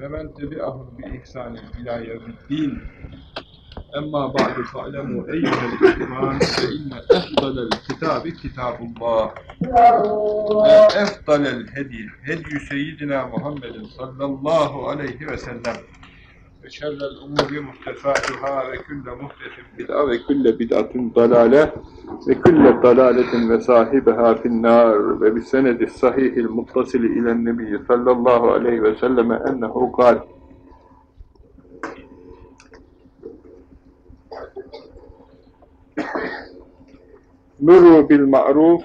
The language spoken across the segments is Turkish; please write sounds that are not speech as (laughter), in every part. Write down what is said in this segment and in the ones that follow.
ve men tebi'ahum bi ihsanin ila yevmiddin. Emma ba'du fa'lemu eyyuhel ihvan ve inne efdalel kitabi kitabullah ve efdalel hedi hediyü seyyidina Muhammedin sallallahu aleyhi ve sellem ve şerrel umuri muhtesatuhâ ve külle muhtesin bid'a ve külle bid'atın dalale ve külle dalaletin ve sahibehâ finnâr ve bisenedi sahihil muttasili ilen nebiyyi sallallahu aleyhi ve selleme ennehu kal. Mürû bil ma'ruf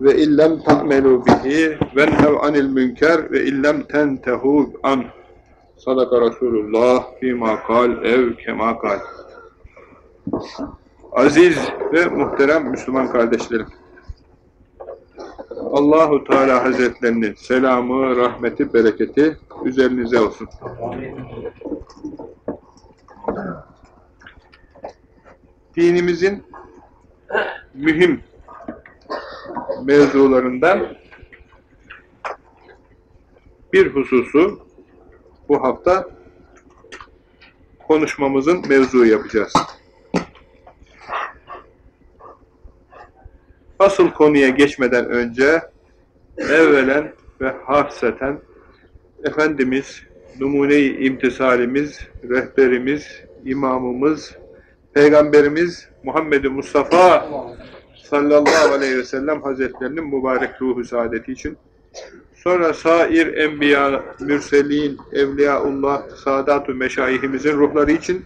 ve illem ta'melû bihi ve nev anil münker ve illem tentehu anh sadaka Resulullah fîmâ kal ev kemâ kal Aziz ve muhterem Müslüman kardeşlerim Allahu Teala Hazretlerinin selamı, rahmeti, bereketi üzerinize olsun. Dinimizin mühim mevzularından bir hususu bu hafta konuşmamızın mevzu yapacağız. Asıl konuya geçmeden önce evvelen ve hasreten Efendimiz, numune-i imtisalimiz, rehberimiz, imamımız, Peygamberimiz Muhammed Mustafa sallallahu aleyhi ve sellem hazretlerinin mübarek ruhu saadeti için sonra sair enbiya, mürselin, evliyaullah, sadat-ı meşayihimizin ruhları için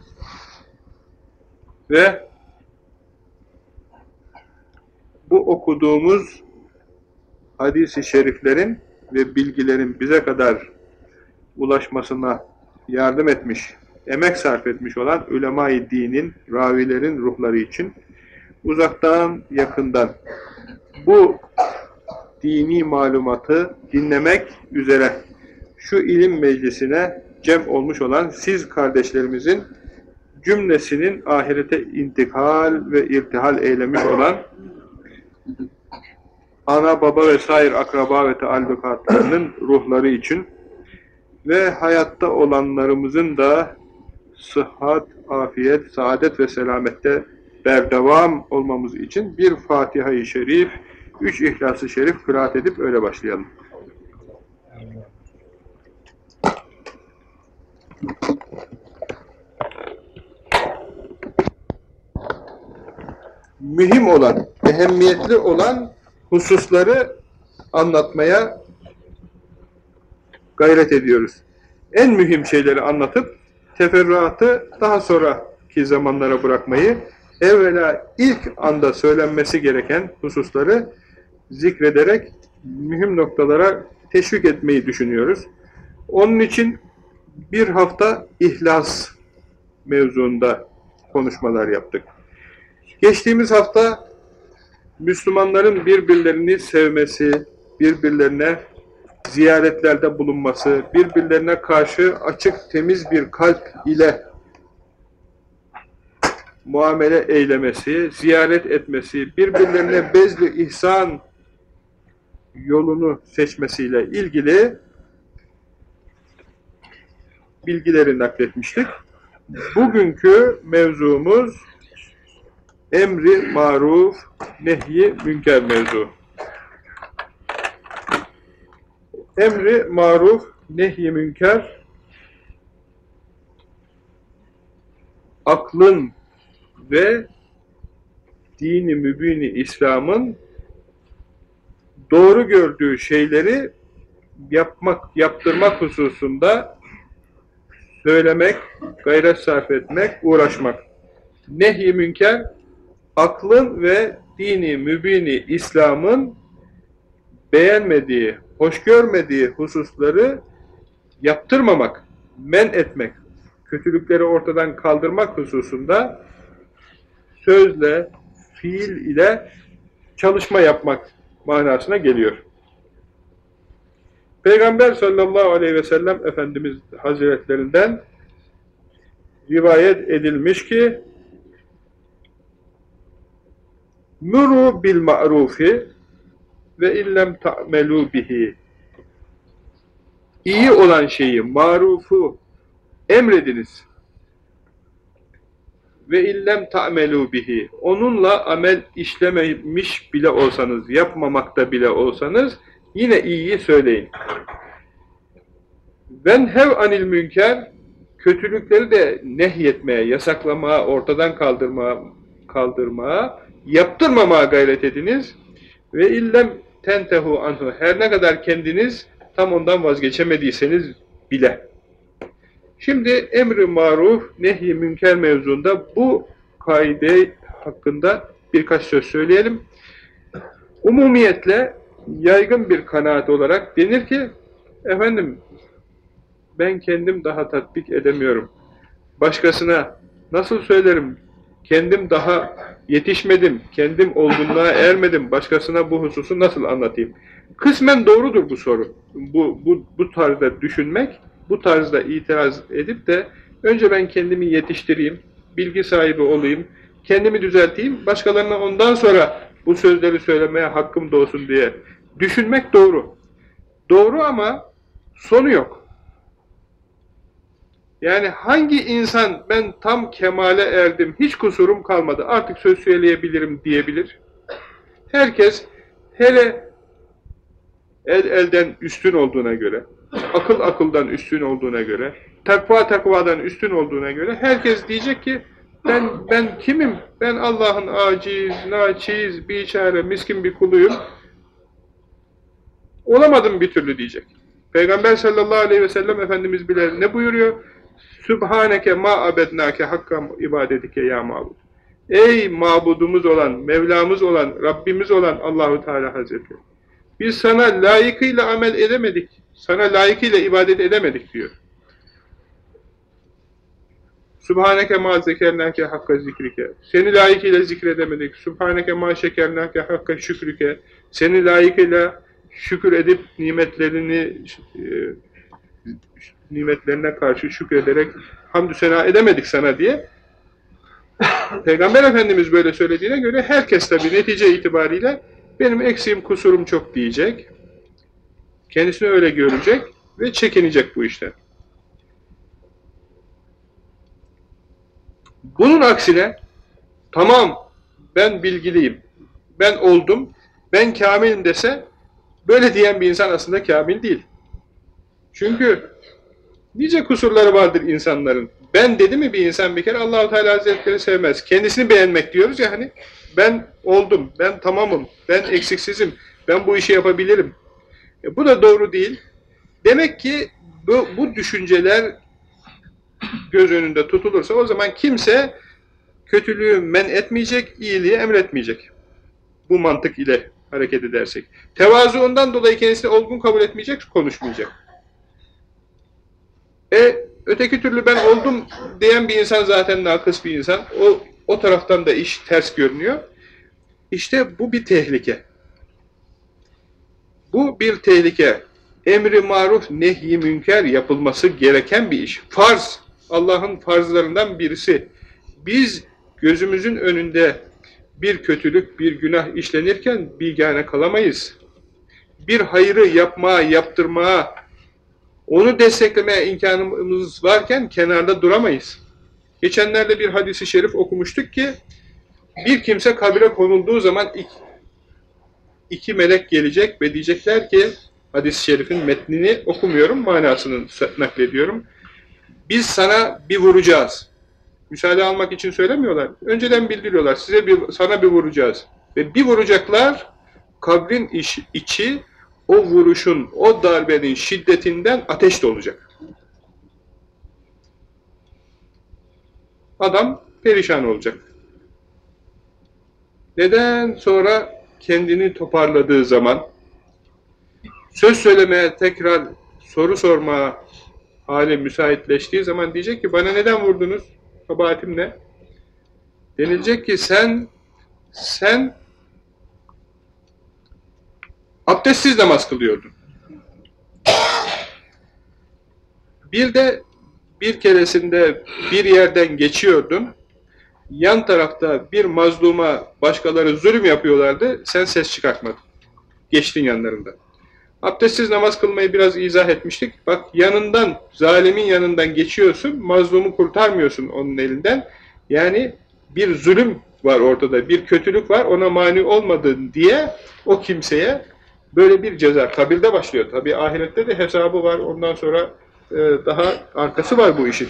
ve bu okuduğumuz hadis-i şeriflerin ve bilgilerin bize kadar ulaşmasına yardım etmiş, emek sarf etmiş olan ulema-i dinin, ravilerin ruhları için uzaktan yakından bu dini malumatı dinlemek üzere şu ilim meclisine cem olmuş olan siz kardeşlerimizin cümlesinin ahirete intikal ve irtihal eylemiş olan ana baba ve sair akraba ve teallukatlarının ruhları için ve hayatta olanlarımızın da sıhhat, afiyet, saadet ve selamette berdevam olmamız için bir Fatiha-i Şerif, üç İhlas-ı Şerif kıraat edip öyle başlayalım. Mühim olan, ehemmiyetli olan hususları anlatmaya gayret ediyoruz. En mühim şeyleri anlatıp teferruatı daha sonraki zamanlara bırakmayı, evvela ilk anda söylenmesi gereken hususları zikrederek mühim noktalara teşvik etmeyi düşünüyoruz. Onun için bir hafta ihlas mevzuunda konuşmalar yaptık. Geçtiğimiz hafta Müslümanların birbirlerini sevmesi, birbirlerine ziyaretlerde bulunması, birbirlerine karşı açık, temiz bir kalp ile muamele eylemesi, ziyaret etmesi, birbirlerine bezli ihsan yolunu seçmesiyle ilgili bilgileri nakletmiştik. Bugünkü mevzumuz emri maruf, nehyi münker mevzu. Emri maruf, nehyi münker aklın ve dini mübini İslam'ın doğru gördüğü şeyleri yapmak, yaptırmak hususunda söylemek, gayret sarf etmek, uğraşmak. Nehy-i münker, aklın ve dini mübini İslam'ın beğenmediği, hoş görmediği hususları yaptırmamak, men etmek, kötülükleri ortadan kaldırmak hususunda sözle, fiil ile çalışma yapmak manasına geliyor. Peygamber sallallahu aleyhi ve sellem Efendimiz Hazretlerinden rivayet edilmiş ki Muru bil ma'rufi ve illem ta'melu bihi iyi olan şeyi, marufu emrediniz. Ve illem ta'melu bihi. Onunla amel işlememiş bile olsanız, yapmamakta bile olsanız yine iyiyi söyleyin. Ben hev anil münker kötülükleri de nehyetmeye, yasaklamaya, ortadan kaldırmaya, kaldırmaya, yaptırmamaya gayret ediniz. Ve illem tentehu anhu. Her ne kadar kendiniz tam ondan vazgeçemediyseniz bile. Şimdi emri maruf, nehy münker mevzunda bu kaide hakkında birkaç söz söyleyelim. Umumiyetle yaygın bir kanaat olarak denir ki efendim ben kendim daha tatbik edemiyorum. Başkasına nasıl söylerim? Kendim daha yetişmedim, kendim olgunluğa (coughs) ermedim, başkasına bu hususu nasıl anlatayım? Kısmen doğrudur bu soru. Bu, bu, bu tarzda düşünmek, bu tarzda itiraz edip de önce ben kendimi yetiştireyim, bilgi sahibi olayım, kendimi düzelteyim, başkalarına ondan sonra bu sözleri söylemeye hakkım doğsun diye düşünmek doğru. Doğru ama sonu yok. Yani hangi insan ben tam kemale erdim, hiç kusurum kalmadı, artık söz söyleyebilirim diyebilir? Herkes hele el elden üstün olduğuna göre, akıl akıldan üstün olduğuna göre, takva takvadan üstün olduğuna göre herkes diyecek ki ben ben kimim? Ben Allah'ın aciz, naçiz, biçare, miskin bir kuluyum. Olamadım bir türlü diyecek. Peygamber sallallahu aleyhi ve sellem Efendimiz bile ne buyuruyor? Sübhaneke ma abednake hakka ibadetike ya mabud. Ey mabudumuz olan, Mevlamız olan, Rabbimiz olan Allahu Teala Hazretleri. Biz sana layıkıyla amel edemedik. Sana layıkıyla ibadet edemedik diyor. Subhaneke ma zekernake hakka zikrike. Seni layıkıyla zikredemedik. Subhaneke ma şekernake hakka şükrike. Seni layıkıyla şükür edip nimetlerini e, nimetlerine karşı şükrederek hamdü sena edemedik sana diye Peygamber Efendimiz böyle söylediğine göre herkes tabi netice itibariyle benim eksiğim kusurum çok diyecek. Kendisini öyle görecek ve çekinecek bu işten. Bunun aksine tamam ben bilgiliyim, ben oldum, ben kamilim dese böyle diyen bir insan aslında kamil değil. Çünkü nice kusurları vardır insanların. Ben dedi mi bir insan bir kere Allahu Teala Hazretleri sevmez. Kendisini beğenmek diyoruz ya hani ben oldum, ben tamamım, ben eksiksizim, ben bu işi yapabilirim. E, bu da doğru değil. Demek ki bu, bu düşünceler göz önünde tutulursa o zaman kimse kötülüğü men etmeyecek, iyiliği emretmeyecek. Bu mantık ile hareket edersek. Tevazuundan dolayı kendisini olgun kabul etmeyecek, konuşmayacak. E öteki türlü ben oldum diyen bir insan zaten nakıs bir insan. O, o taraftan da iş ters görünüyor. İşte bu bir tehlike. Bu bir tehlike. Emri maruf, nehy münker yapılması gereken bir iş. Farz. Allah'ın farzlarından birisi. Biz gözümüzün önünde bir kötülük, bir günah işlenirken bilgâne kalamayız. Bir hayrı yapmaya, yaptırmaya, onu desteklemeye imkanımız varken kenarda duramayız. Geçenlerde bir hadisi şerif okumuştuk ki bir kimse kabire konulduğu zaman iki, melek gelecek ve diyecekler ki hadis-i şerifin metnini okumuyorum, manasını naklediyorum. Biz sana bir vuracağız. Müsaade almak için söylemiyorlar. Önceden bildiriyorlar. Size bir, sana bir vuracağız. Ve bir vuracaklar kabrin iç, içi o vuruşun, o darbenin şiddetinden ateş de olacak. Adam perişan olacak. Neden sonra kendini toparladığı zaman söz söylemeye tekrar soru sormaya hali müsaitleştiği zaman diyecek ki bana neden vurdunuz? Kabahatim ne? Denilecek ki sen sen abdestsiz namaz kılıyordun. Bir de bir keresinde bir yerden geçiyordun. Yan tarafta bir mazluma başkaları zulüm yapıyorlardı. Sen ses çıkartmadın. Geçtin yanlarında. Abdestsiz namaz kılmayı biraz izah etmiştik. Bak yanından, zalimin yanından geçiyorsun, mazlumu kurtarmıyorsun onun elinden. Yani bir zulüm var ortada, bir kötülük var, ona mani olmadın diye o kimseye böyle bir ceza kabirde başlıyor. Tabi ahirette de hesabı var, ondan sonra e, daha arkası var bu işin.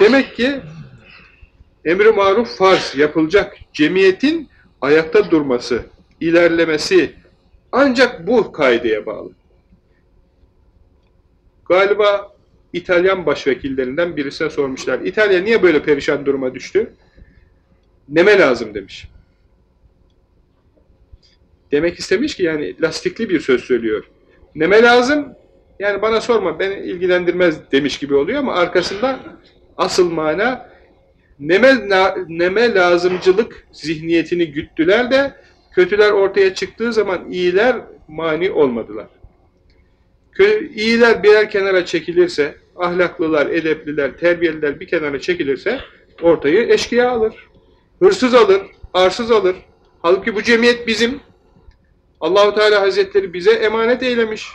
Demek ki emri maruf farz yapılacak. Cemiyetin ayakta durması, ilerlemesi ancak bu kaideye bağlı. Galiba İtalyan başvekillerinden birisine sormuşlar. İtalya niye böyle perişan duruma düştü? Neme lazım demiş. Demek istemiş ki yani lastikli bir söz söylüyor. Neme lazım? Yani bana sorma beni ilgilendirmez demiş gibi oluyor ama arkasında asıl mana neme, neme lazımcılık zihniyetini güttüler de kötüler ortaya çıktığı zaman iyiler mani olmadılar. İyiler birer kenara çekilirse, ahlaklılar, edepliler, terbiyeliler bir kenara çekilirse ortayı eşkıya alır. Hırsız alır, arsız alır. Halbuki bu cemiyet bizim. Allahu Teala Hazretleri bize emanet eylemiş.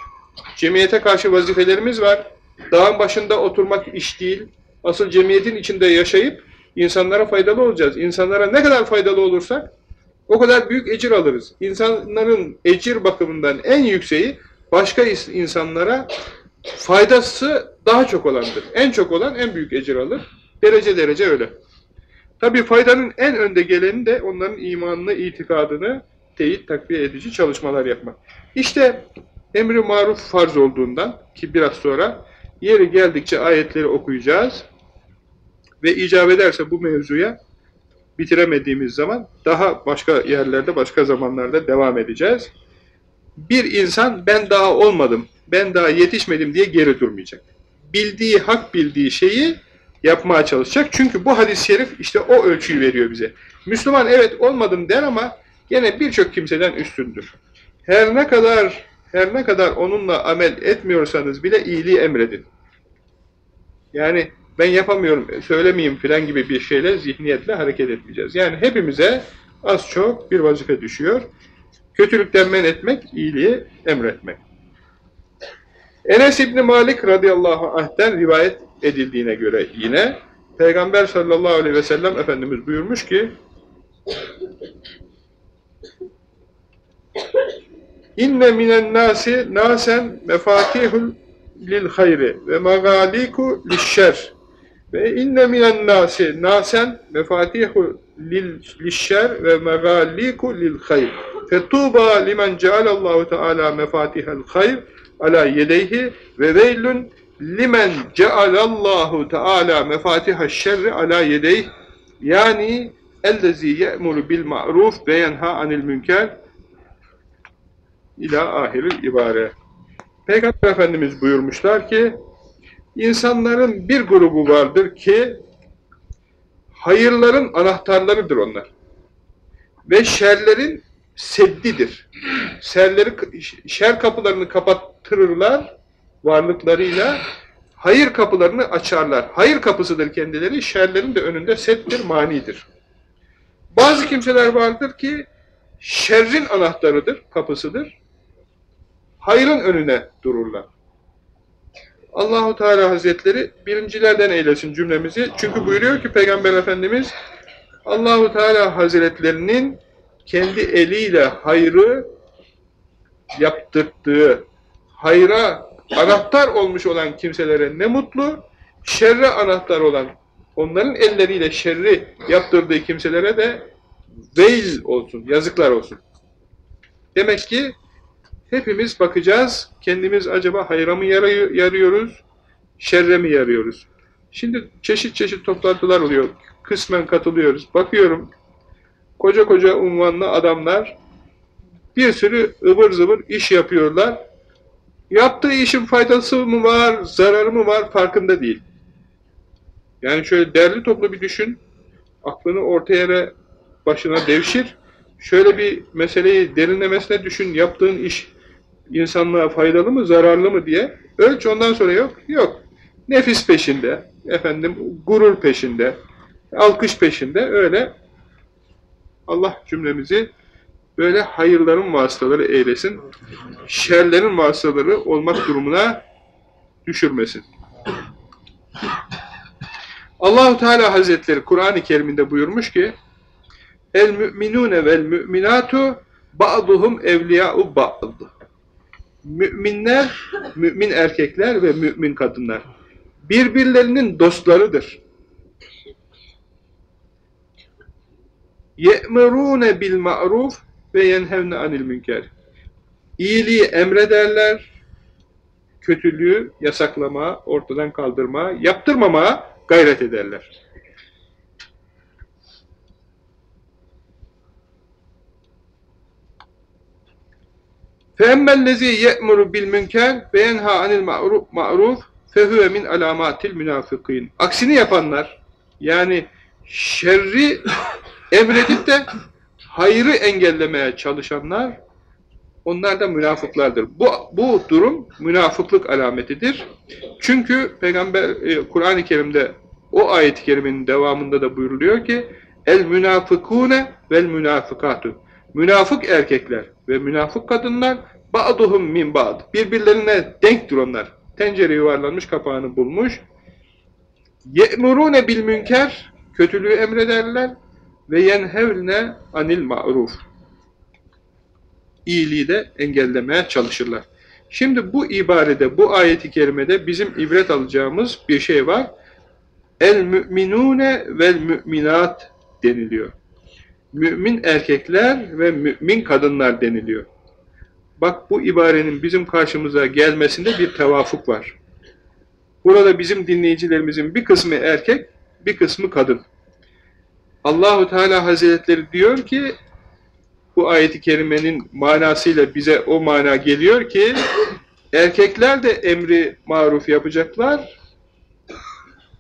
Cemiyete karşı vazifelerimiz var. Dağın başında oturmak iş değil. Asıl cemiyetin içinde yaşayıp insanlara faydalı olacağız. İnsanlara ne kadar faydalı olursak o kadar büyük ecir alırız. İnsanların ecir bakımından en yükseği başka insanlara faydası daha çok olandır. En çok olan en büyük ecir alır. Derece derece öyle. Tabi faydanın en önde geleni de onların imanını, itikadını teyit, takviye edici çalışmalar yapmak. İşte emri maruf farz olduğundan ki biraz sonra yeri geldikçe ayetleri okuyacağız ve icap ederse bu mevzuya bitiremediğimiz zaman daha başka yerlerde, başka zamanlarda devam edeceğiz. Bir insan ben daha olmadım, ben daha yetişmedim diye geri durmayacak. Bildiği, hak bildiği şeyi yapmaya çalışacak. Çünkü bu hadis-i şerif işte o ölçüyü veriyor bize. Müslüman evet olmadım der ama gene birçok kimseden üstündür. Her ne kadar her ne kadar onunla amel etmiyorsanız bile iyiliği emredin. Yani ben yapamıyorum, söylemeyeyim filan gibi bir şeyle, zihniyetle hareket etmeyeceğiz. Yani hepimize az çok bir vazife düşüyor. Kötülükten men etmek, iyiliği emretmek. Enes İbni Malik radıyallahu anh'ten rivayet edildiğine göre yine Peygamber sallallahu aleyhi ve sellem Efendimiz buyurmuş ki İnne minen nasi nasen mefatihul lil hayri ve magaliku lişşer ve inne minen nasi nasen mefatihu lişşer ve megaliku lil hayr. Fetuba limen cealallahu teala mefatihel hayr ala yedeyhi ve veylün limen cealallahu teala mefatihaş şerri ala yedeyh yani ellezî ye'muru bil ma'ruf ve yenha anil münker ila ahiril ibare. Peygamber Efendimiz buyurmuşlar ki insanların bir grubu vardır ki hayırların anahtarlarıdır onlar. Ve şerlerin seddidir. Şerleri, şer kapılarını kapattırırlar varlıklarıyla hayır kapılarını açarlar. Hayır kapısıdır kendileri, şerlerin de önünde settir, manidir. Bazı kimseler vardır ki şerrin anahtarıdır, kapısıdır. Hayrın önüne dururlar. Allahu Teala Hazretleri birincilerden eylesin cümlemizi. Çünkü buyuruyor ki Peygamber Efendimiz Allahu Teala Hazretlerinin kendi eliyle hayrı yaptırttığı, hayra anahtar olmuş olan kimselere ne mutlu, şerre anahtar olan, onların elleriyle şerri yaptırdığı kimselere de veil olsun, yazıklar olsun. Demek ki hepimiz bakacağız, kendimiz acaba hayra mı yarıyoruz, şerre mi yarıyoruz? Şimdi çeşit çeşit toplantılar oluyor, kısmen katılıyoruz. Bakıyorum, koca koca unvanlı adamlar bir sürü ıvır zıvır iş yapıyorlar. Yaptığı işin faydası mı var, zararı mı var farkında değil. Yani şöyle derli toplu bir düşün, aklını orta yere başına devşir, şöyle bir meseleyi derinlemesine düşün, yaptığın iş insanlığa faydalı mı, zararlı mı diye ölç ondan sonra yok, yok. Nefis peşinde, efendim gurur peşinde, alkış peşinde öyle Allah cümlemizi böyle hayırların vasıtaları eylesin. Şerlerin vasıtaları olmak durumuna düşürmesin. Allahu Teala Hazretleri Kur'an-ı Kerim'inde buyurmuş ki El müminune vel müminatu ba'duhum evliya'u ba'd. Müminler, mümin erkekler ve mümin kadınlar birbirlerinin dostlarıdır. Ye'murune bil ma'ruf ve yenhevne anil münker. İyiliği emrederler, kötülüğü yasaklama, ortadan kaldırma, yaptırmama gayret ederler. Fe'emmellezi ye'muru bil münker ve yenha anil ma'ruf ma'ruf fehüve min alamatil münafıkîn. Aksini yapanlar yani şerri (laughs) emredip de hayrı engellemeye çalışanlar onlar da münafıklardır. Bu, bu durum münafıklık alametidir. Çünkü Peygamber e, Kur'an-ı Kerim'de o ayet-i kerimenin devamında da buyuruluyor ki el münafıkune vel münafıkatu münafık erkekler ve münafık kadınlar ba'duhum min ba'd birbirlerine denktir onlar. Tencere yuvarlanmış kapağını bulmuş. Ye'murune bil münker kötülüğü emrederler ve yenhevne anil ma'ruf iyiliği de engellemeye çalışırlar. Şimdi bu ibarede, bu ayeti kerimede bizim ibret alacağımız bir şey var. El müminune vel müminat deniliyor. Mümin erkekler ve mümin kadınlar deniliyor. Bak bu ibarenin bizim karşımıza gelmesinde bir tevafuk var. Burada bizim dinleyicilerimizin bir kısmı erkek, bir kısmı kadın. Allahu Teala Hazretleri diyor ki bu ayeti kerimenin manasıyla bize o mana geliyor ki erkekler de emri maruf yapacaklar,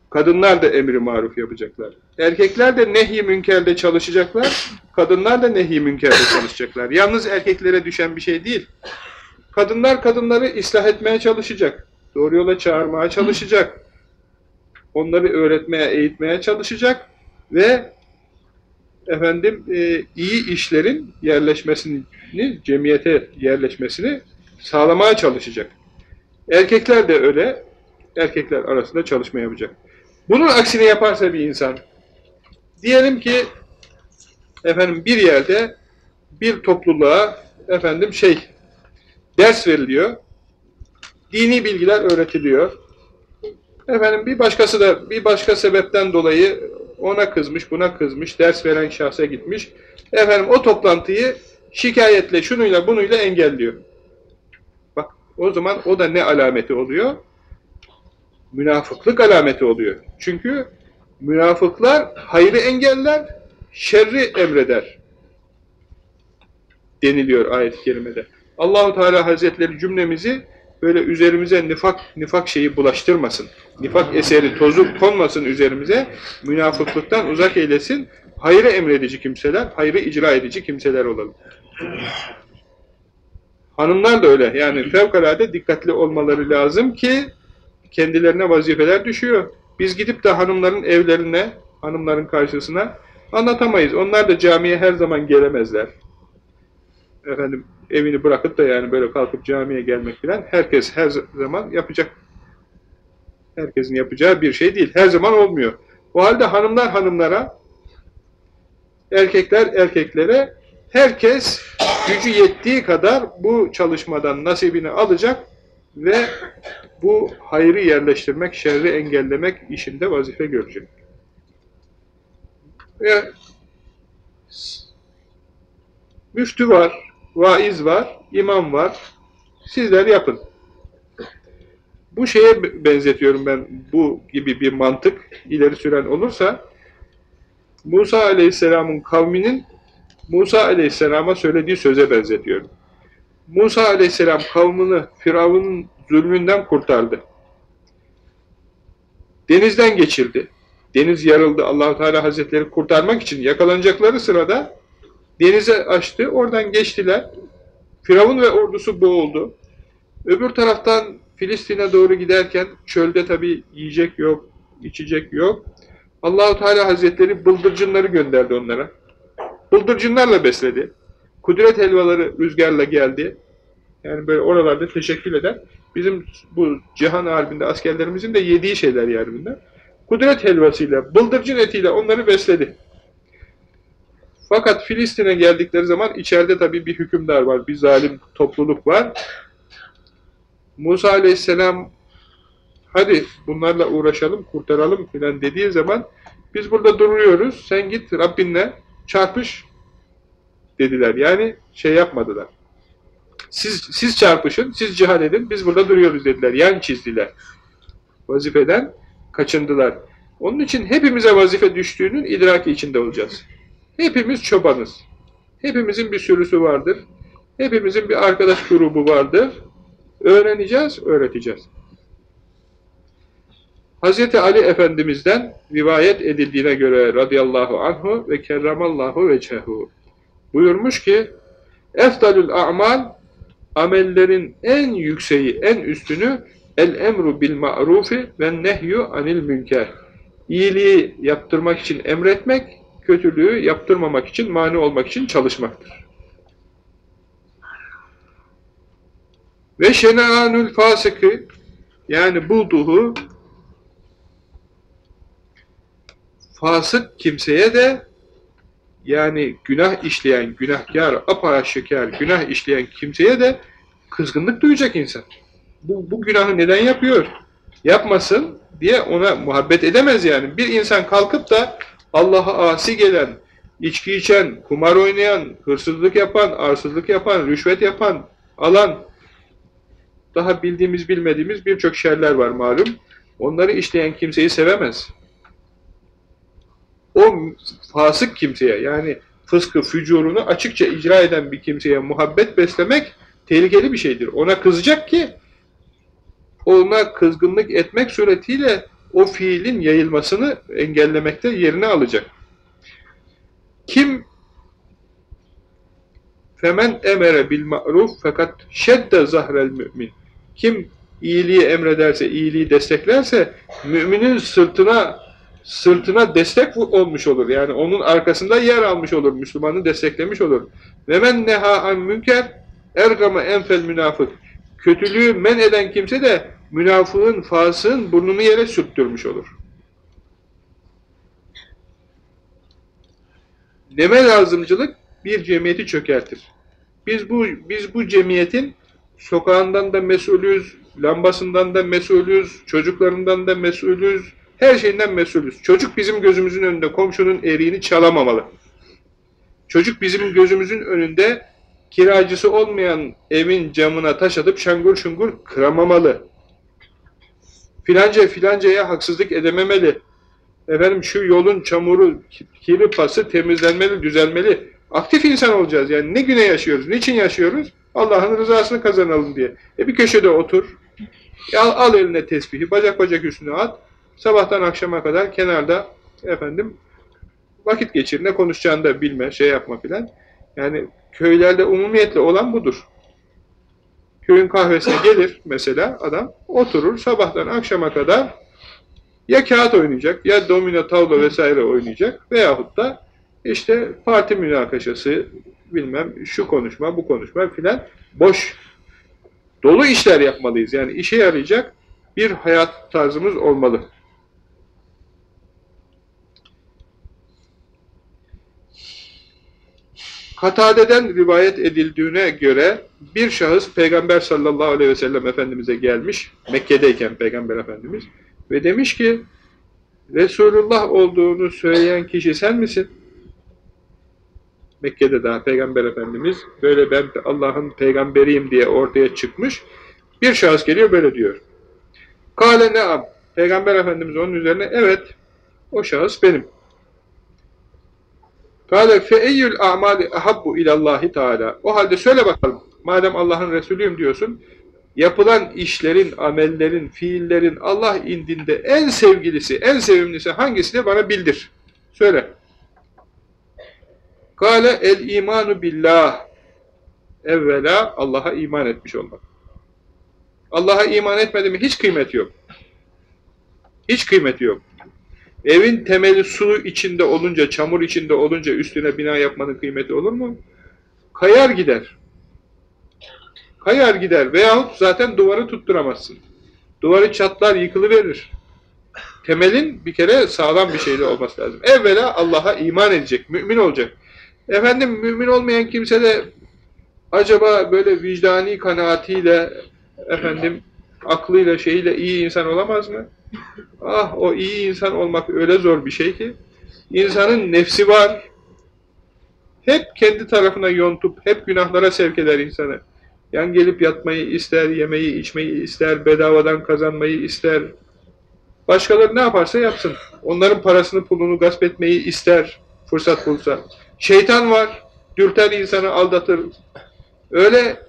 kadınlar da emri maruf yapacaklar. Erkekler de nehy münkerde çalışacaklar, kadınlar da nehy münkerde çalışacaklar. Yalnız erkeklere düşen bir şey değil. Kadınlar kadınları ıslah etmeye çalışacak, doğru yola çağırmaya çalışacak, onları öğretmeye, eğitmeye çalışacak ve efendim e, iyi işlerin yerleşmesini, cemiyete yerleşmesini sağlamaya çalışacak. Erkekler de öyle, erkekler arasında çalışma yapacak. Bunun aksini yaparsa bir insan, diyelim ki efendim bir yerde bir topluluğa efendim şey ders veriliyor, dini bilgiler öğretiliyor. Efendim bir başkası da bir başka sebepten dolayı ona kızmış, buna kızmış, ders veren şahsa gitmiş. Efendim o toplantıyı şikayetle, şunuyla, bunuyla engelliyor. Bak o zaman o da ne alameti oluyor? Münafıklık alameti oluyor. Çünkü münafıklar hayrı engeller, şerri emreder deniliyor ayet-i kerimede. Allahu Teala Hazretleri cümlemizi böyle üzerimize nifak nifak şeyi bulaştırmasın. Nifak eseri, tozu konmasın üzerimize. Münafıklıktan uzak eylesin. Hayrı emredici kimseler, hayrı icra edici kimseler olalım. Hanımlar da öyle. Yani fevkalade dikkatli olmaları lazım ki kendilerine vazifeler düşüyor. Biz gidip de hanımların evlerine, hanımların karşısına anlatamayız. Onlar da camiye her zaman gelemezler. Efendim evini bırakıp da yani böyle kalkıp camiye gelmek filan herkes her zaman yapacak. Herkesin yapacağı bir şey değil. Her zaman olmuyor. O halde hanımlar hanımlara, erkekler erkeklere, herkes gücü yettiği kadar bu çalışmadan nasibini alacak ve bu hayrı yerleştirmek, şerri engellemek işinde vazife görecek. Ve müftü var, vaiz var, imam var. Sizler yapın. Bu şeye benzetiyorum ben bu gibi bir mantık ileri süren olursa Musa Aleyhisselam'ın kavminin Musa Aleyhisselam'a söylediği söze benzetiyorum. Musa Aleyhisselam kavmini Firavun'un zulmünden kurtardı. Denizden geçirdi. Deniz yarıldı. Allahu Teala Hazretleri kurtarmak için yakalanacakları sırada denize açtı. Oradan geçtiler. Firavun ve ordusu boğuldu. Öbür taraftan Filistin'e doğru giderken çölde tabi yiyecek yok, içecek yok. Allahu Teala Hazretleri bıldırcınları gönderdi onlara. Bıldırcınlarla besledi. Kudret helvaları rüzgarla geldi. Yani böyle oralarda teşekkür eden bizim bu cihan halinde askerlerimizin de yediği şeyler yani. Kudret helvasıyla, bıldırcın etiyle onları besledi. Fakat Filistin'e geldikleri zaman içeride tabii bir hükümdar var, bir zalim topluluk var. Musa aleyhisselam hadi bunlarla uğraşalım, kurtaralım filan dediği zaman biz burada duruyoruz, sen git Rabbinle çarpış dediler. Yani şey yapmadılar. Siz, siz çarpışın, siz cihad edin, biz burada duruyoruz dediler. Yan çizdiler. Vazifeden kaçındılar. Onun için hepimize vazife düştüğünün idraki içinde olacağız. Hepimiz çobanız. Hepimizin bir sürüsü vardır. Hepimizin bir arkadaş grubu vardır. Öğreneceğiz, öğreteceğiz. Hz. Ali Efendimiz'den rivayet edildiğine göre radıyallahu anhu ve kerramallahu veçehu buyurmuş ki Efdalül a'mal amellerin en yükseği, en üstünü el emru bil ma'rufi ve nehyu anil münker. İyiliği yaptırmak için emretmek, kötülüğü yaptırmamak için, mani olmak için çalışmaktır. Ve şena'anül fasıkı yani bulduğu fasık kimseye de yani günah işleyen, günahkar, apaşikar günah işleyen kimseye de kızgınlık duyacak insan. Bu, bu günahı neden yapıyor? Yapmasın diye ona muhabbet edemez yani. Bir insan kalkıp da Allah'a asi gelen, içki içen, kumar oynayan, hırsızlık yapan, arsızlık yapan, rüşvet yapan, alan, daha bildiğimiz bilmediğimiz birçok şerler var malum. Onları işleyen kimseyi sevemez o fasık kimseye yani fıskı, fücurunu açıkça icra eden bir kimseye muhabbet beslemek tehlikeli bir şeydir. Ona kızacak ki ona kızgınlık etmek suretiyle o fiilin yayılmasını engellemekte yerine alacak. Kim femen emere bil ma'ruf fakat şedde zahrel mümin. Kim iyiliği emrederse, iyiliği desteklerse müminin sırtına sırtına destek olmuş olur. Yani onun arkasında yer almış olur. Müslümanı desteklemiş olur. Ve men neha an münker ergama enfel münafık. Kötülüğü men eden kimse de münafığın, fasığın burnunu yere sürttürmüş olur. Neme lazımcılık bir cemiyeti çökertir. Biz bu biz bu cemiyetin sokağından da mesulüz, lambasından da mesulüz, çocuklarından da mesulüz, her şeyinden mesulüz. Çocuk bizim gözümüzün önünde komşunun eriğini çalamamalı. Çocuk bizim gözümüzün önünde kiracısı olmayan evin camına taş atıp şangur şungur kıramamalı. Filanca filancaya haksızlık edememeli. Efendim şu yolun çamuru, kiri pası temizlenmeli, düzelmeli. Aktif insan olacağız. Yani ne güne yaşıyoruz, niçin yaşıyoruz? Allah'ın rızasını kazanalım diye. E bir köşede otur, al, al eline tesbihi, bacak bacak üstüne at, Sabahtan akşama kadar kenarda efendim vakit geçir. Ne konuşacağını da bilme, şey yapma filan. Yani köylerde umumiyetle olan budur. Köyün kahvesine gelir mesela adam, oturur sabahtan akşama kadar ya kağıt oynayacak, ya domino, tavla vesaire oynayacak veyahut da işte parti münakaşası, bilmem şu konuşma, bu konuşma filan boş, dolu işler yapmalıyız. Yani işe yarayacak bir hayat tarzımız olmalı. Katade'den rivayet edildiğine göre bir şahıs Peygamber sallallahu aleyhi ve sellem Efendimiz'e gelmiş, Mekke'deyken Peygamber Efendimiz ve demiş ki Resulullah olduğunu söyleyen kişi sen misin? Mekke'de daha Peygamber Efendimiz böyle ben Allah'ın peygamberiyim diye ortaya çıkmış. Bir şahıs geliyor böyle diyor. Kale ne'am. Peygamber Efendimiz onun üzerine evet o şahıs benim. Kâle fe eyyül a'mali ahabbu ilallahi teâlâ. O halde söyle bakalım. Madem Allah'ın Resulüyüm diyorsun, yapılan işlerin, amellerin, fiillerin Allah indinde en sevgilisi, en sevimlisi hangisi de bana bildir. Söyle. Kâle el imanu billah. Evvela Allah'a iman etmiş olmak. Allah'a iman etmedi mi hiç kıymeti yok. Hiç kıymeti yok. Evin temeli su içinde olunca, çamur içinde olunca üstüne bina yapmanın kıymeti olur mu? kayar gider. Kayar gider veyahut zaten duvarı tutturamazsın. Duvarı çatlar, yıkılıverir. Temelin bir kere sağlam bir şeyle olması lazım. Evvela Allah'a iman edecek, mümin olacak. Efendim mümin olmayan kimse de acaba böyle vicdani kanaatiyle efendim aklıyla şeyiyle iyi insan olamaz mı? Ah o iyi insan olmak öyle zor bir şey ki insanın nefsi var. Hep kendi tarafına yontup hep günahlara sevk eder insanı. Yan gelip yatmayı ister, yemeği, içmeyi ister, bedavadan kazanmayı ister. Başkaları ne yaparsa yapsın. Onların parasını, pulunu gasp etmeyi ister, fırsat bulsa. Şeytan var, dürter insanı, aldatır. Öyle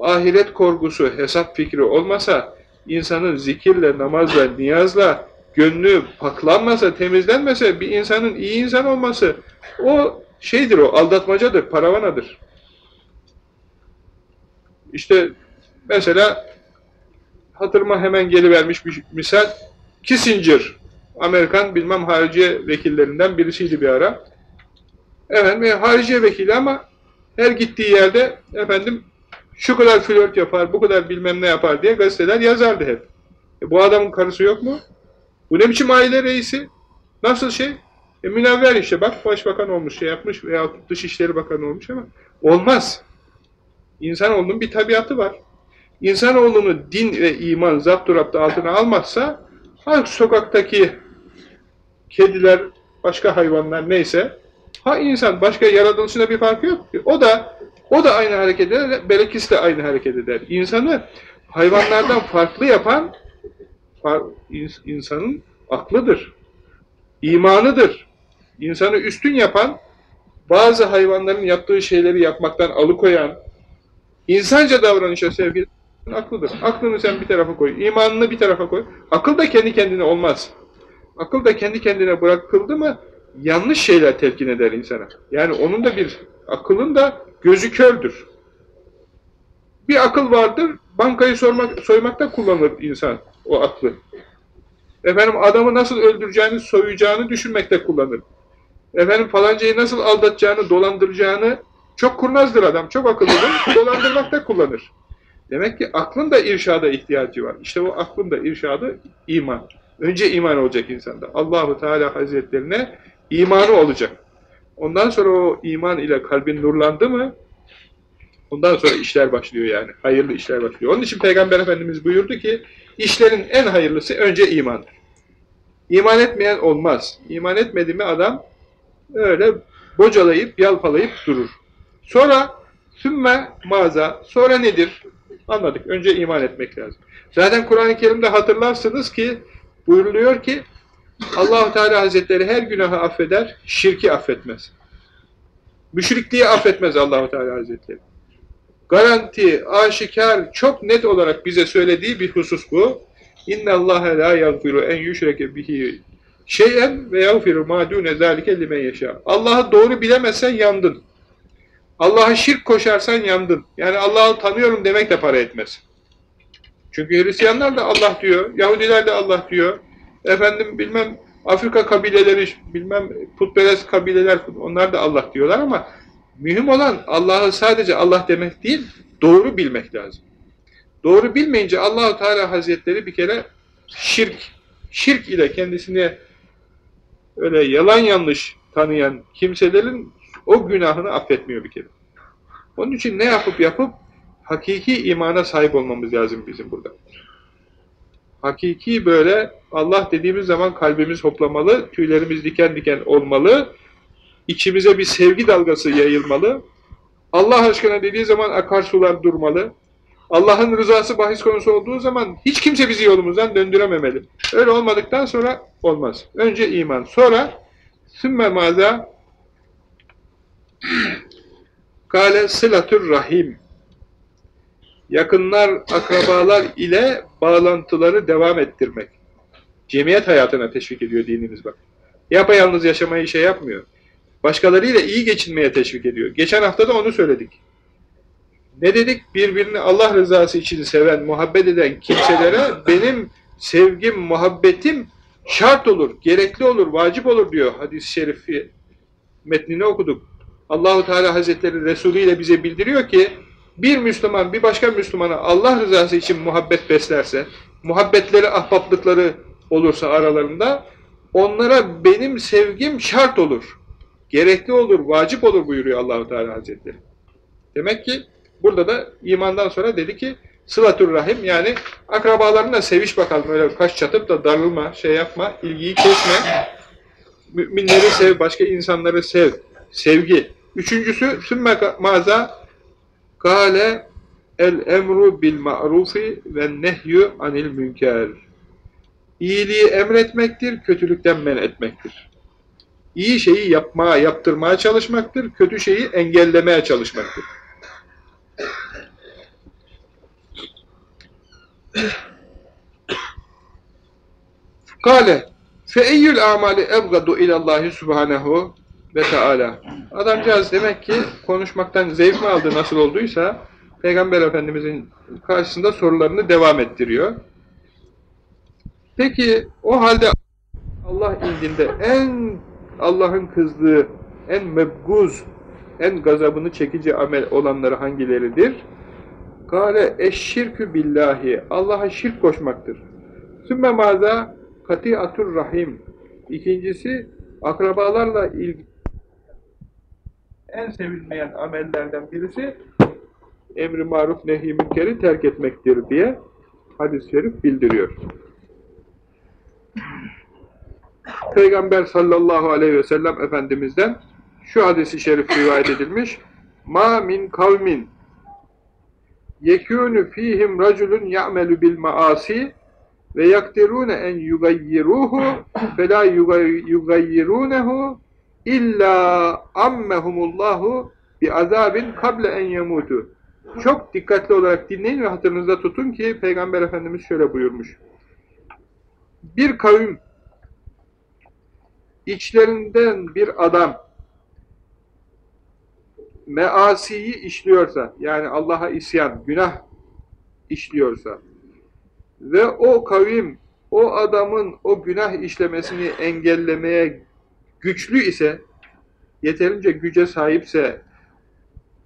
ahiret korkusu, hesap fikri olmasa, insanın zikirle, namazla, niyazla, gönlü paklanmasa, temizlenmese, bir insanın iyi insan olması, o şeydir o, aldatmacadır, paravanadır. İşte mesela hatırıma hemen gelivermiş bir misal Kissinger Amerikan bilmem hariciye vekillerinden birisiydi bir ara. Efendim hariciye vekili ama her gittiği yerde efendim şu kadar flört yapar, bu kadar bilmem ne yapar diye gazeteler yazardı hep. E, bu adamın karısı yok mu? Bu ne biçim aile reisi? Nasıl şey? E, münevver işte bak başbakan olmuş şey yapmış veya dışişleri bakanı olmuş ama olmaz. İnsanoğlunun bir tabiatı var. İnsanoğlunu din ve iman zapturapta altına almazsa ha sokaktaki kediler, başka hayvanlar neyse ha insan başka yaratılışında bir farkı yok ki. O da o da aynı hareket eder, belekis de aynı hareket eder. İnsanı hayvanlardan farklı yapan insanın aklıdır. imanıdır. İnsanı üstün yapan, bazı hayvanların yaptığı şeyleri yapmaktan alıkoyan, insanca davranışa sevgi aklıdır. Aklını sen bir tarafa koy, imanını bir tarafa koy. Akıl da kendi kendine olmaz. Akıl da kendi kendine bırakıldı mı yanlış şeyler telkin eder insana. Yani onun da bir, akılın da gözü kördür. Bir akıl vardır, bankayı sormak, soymakta kullanır insan o aklı. Efendim adamı nasıl öldüreceğini, soyacağını düşünmekte kullanır. Efendim falancayı nasıl aldatacağını, dolandıracağını çok kurnazdır adam, çok akıllıdır, (coughs) dolandırmakta kullanır. Demek ki aklın da irşada ihtiyacı var. İşte o aklın da irşadı iman. Önce iman olacak insanda. Allahu Teala Hazretlerine imanı olacak. Ondan sonra o iman ile kalbin nurlandı mı ondan sonra işler başlıyor yani. Hayırlı işler başlıyor. Onun için Peygamber Efendimiz buyurdu ki işlerin en hayırlısı önce imandır. İman etmeyen olmaz. İman etmedi mi adam öyle bocalayıp yalpalayıp durur. Sonra sümme maza sonra nedir? Anladık. Önce iman etmek lazım. Zaten Kur'an-ı Kerim'de hatırlarsınız ki buyuruluyor ki Allahu Teala Hazretleri her günahı affeder, şirki affetmez. Müşrikliği affetmez Allahu Teala Hazretleri. Garanti, aşikar, çok net olarak bize söylediği bir husus bu. İnna Allah la yaghfiru en yushreke bihi şeyen ve yaghfiru ma dune zalike limen yasha. Allah'ı doğru bilemezsen yandın. Allah'a şirk koşarsan yandın. Yani Allah'ı tanıyorum demek de para etmez. Çünkü Hristiyanlar da Allah diyor, Yahudiler de Allah diyor. Efendim bilmem Afrika kabileleri, bilmem putperest kabileler onlar da Allah diyorlar ama mühim olan Allah'ı sadece Allah demek değil, doğru bilmek lazım. Doğru bilmeyince Allahu Teala Hazretleri bir kere şirk, şirk ile kendisini öyle yalan yanlış tanıyan kimselerin o günahını affetmiyor bir kere. Onun için ne yapıp yapıp hakiki imana sahip olmamız lazım bizim burada. Hakiki böyle Allah dediğimiz zaman kalbimiz hoplamalı, tüylerimiz diken diken olmalı, içimize bir sevgi dalgası yayılmalı. Allah aşkına dediği zaman akarsular durmalı. Allah'ın rızası bahis konusu olduğu zaman hiç kimse bizi yolumuzdan döndürememeli. Öyle olmadıktan sonra olmaz. Önce iman, sonra sümme maza Kale sılatür rahim. Yakınlar, akrabalar ile bağlantıları devam ettirmek. Cemiyet hayatına teşvik ediyor dinimiz bak. Yapayalnız yaşamayı şey yapmıyor. Başkalarıyla iyi geçinmeye teşvik ediyor. Geçen hafta da onu söyledik. Ne dedik? Birbirini Allah rızası için seven, muhabbet eden kimselere benim sevgim, muhabbetim şart olur, gerekli olur, vacip olur diyor hadis-i şerifi metnini okuduk. Allahu Teala Hazretleri Resulü ile bize bildiriyor ki bir Müslüman bir başka Müslümana Allah rızası için muhabbet beslerse, muhabbetleri, ahbaplıkları olursa aralarında onlara benim sevgim şart olur. Gerekli olur, vacip olur buyuruyor Allahu Teala Hazretleri. Demek ki burada da imandan sonra dedi ki sılatur rahim yani akrabalarınla seviş bakalım öyle kaş çatıp da darılma, şey yapma, ilgiyi kesme. Müminleri sev, başka insanları sev. Sevgi. Üçüncüsü sümme maza Kale el emru bil ma'rufi ve nehyü anil münker. İyiliği emretmektir, kötülükten men etmektir. İyi şeyi yapmaya, yaptırmaya çalışmaktır, kötü şeyi engellemeye çalışmaktır. Kale fe eyyül amali ebgadu ilallahi subhanehu ve Teala. Adamcağız demek ki konuşmaktan zevk mi aldı nasıl olduysa Peygamber Efendimizin karşısında sorularını devam ettiriyor. Peki o halde Allah indinde en Allah'ın kızdığı, en mebguz, en gazabını çekici amel olanları hangileridir? Kale eşşirkü billahi. Allah'a şirk koşmaktır. Sümme maza katiatur rahim. İkincisi akrabalarla ilgili en sevilmeyen amellerden birisi emri maruf nehi münkeri terk etmektir diye hadis-i şerif bildiriyor. Peygamber sallallahu aleyhi ve sellem Efendimiz'den şu hadisi şerif rivayet edilmiş. Ma min kavmin yekûnü fîhim raculun ya'melu bil maasi ve yakdirûne en yugayyiruhu fe la yugayyirunehu İlla ammehumullahu bi azabin kable en yemutu. Çok dikkatli olarak dinleyin ve hatırınızda tutun ki Peygamber Efendimiz şöyle buyurmuş. Bir kavim içlerinden bir adam measiyi işliyorsa, yani Allah'a isyan, günah işliyorsa ve o kavim o adamın o günah işlemesini engellemeye güçlü ise, yeterince güce sahipse,